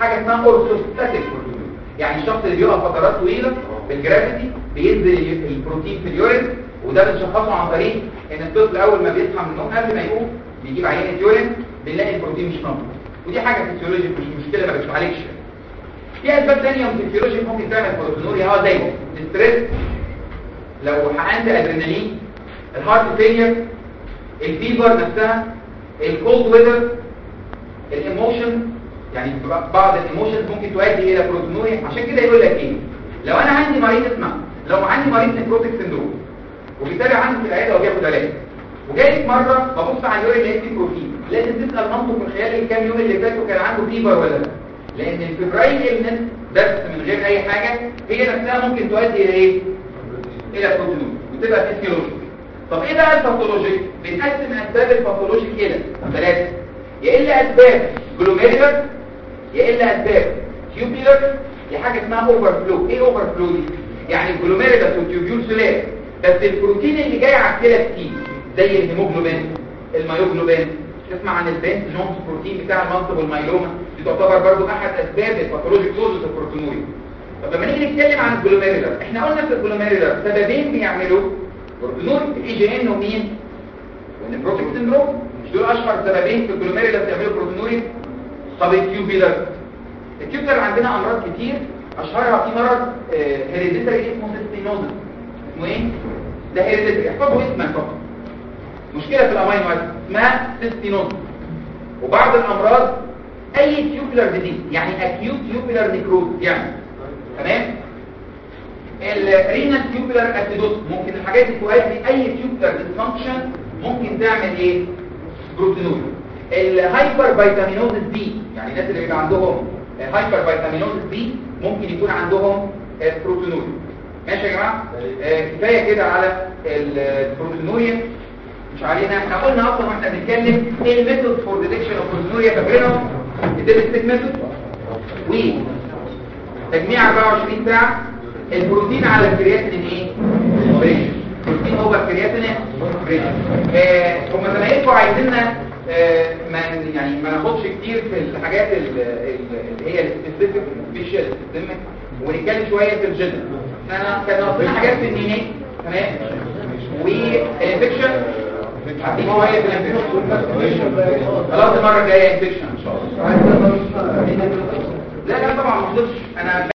حاجة اسمها orthostatic proteinuria يعني الشخص اللي بيقف فترات طويلة بال gravity بينزل البروتين في ال urine وده بنشخصه عن طريق إن الطفل أول ما بيصحى من النوم قبل ما يقوم بيجيب عينة urine بنلاقي البروتين مش موجود. ودي حاجة physiologic مش مشكلة ما بتعالجش في أسباب ثانية من ممكن تعمل proteinuria آه زي ال stress لو حقنت أدرينالين ال heart failure ال fever نفسها ال cold weather ال emotion يعني بعض ال emotions ممكن تؤدي إلى proteinuria. عشان كده يقول لك إيه؟ لو أنا عندي مريض اسمع لو عندي مريض nephrotic syndrome وبيتابع عندي في العيادة وبياخد علاج. وجاي مرة ببص على ال urine لقيت بروتين لازم تسأل منطق من خلال الكام يوم اللي فاتوا كان عنده fever ولا لأ. لأن ال febrile illness بس من غير أي حاجة هي نفسها ممكن تؤدي إلى إيه؟ إلى proteinuria وتبقى physiologic طب إيه بقى ال pathologic بنقسم أسباب ال pathologic إلى ثلاثة. يا إلا أسباب glomerular يا إلا أسباب tubular يا حاجة اسمها overflow إيه overflow دي؟ يعني ال glomerular وال tubule سولار. بس البروتين اللي جاي على الكلى كتير زي الهيموجلوبين. ال myoglobin. تسمع عن ال Bence Jones protein بتاع ال multiple myeloma دي تعتبر برضو أحد أسباب ال pathologic causes ال proteinuria طب لما نيجي نتكلم عن ال glomerular إحنا قلنا في ال glomerular سببين بيعملوا proteinuria ال AGN ومين؟ وال nephrotic syndrome. مش دول أشهر سببين في ال glomerular بيعملوا proteinuria طب ال tubular ال tubular عندنا أمراض كتير. أشهرها في مرض hereditary اسمه cystinosis اسمه إيه؟ ده hereditary احفظوا اسمه فقط مشكلة في ال amino acid اسمها cystinosis وبعض الأمراض أي tubular disease يعني acute tubular necrosis يعني. تمام؟ ال renal tubular acidosis ممكن الحاجات دي تؤدي أي tubular dysfunction ممكن تعمل إيه؟ proteinuria ال hypervitaminosis D يعني الناس اللي بيبقى عندهم hypervitaminosis D ممكن يكون عندهم proteinuria ماشي يا جماعة؟ آه، كفاية كده على ال proteinuria مش علينا. إحنا قلنا أصلا وإحنا بنتكلم إيه ال method for detection of proteinuria فاكرينهم ال dipstick method و تجميع 24 ساعه البروتين على الكرياتين إيه؟ البروتين هو الكرياتين آه، هم زمايلكم عايزيننا آه، ما يعني ما ناخدش كتير في الحاجات ال- ال- اللي هي ال specific ونتكلم شوية في الجنرال حاجات في النينات تمام؟ وال infection عارفين هو إيه ال infection خلاص المرة الجاية infection إن شاء الله. لا لا طبعا ما أنا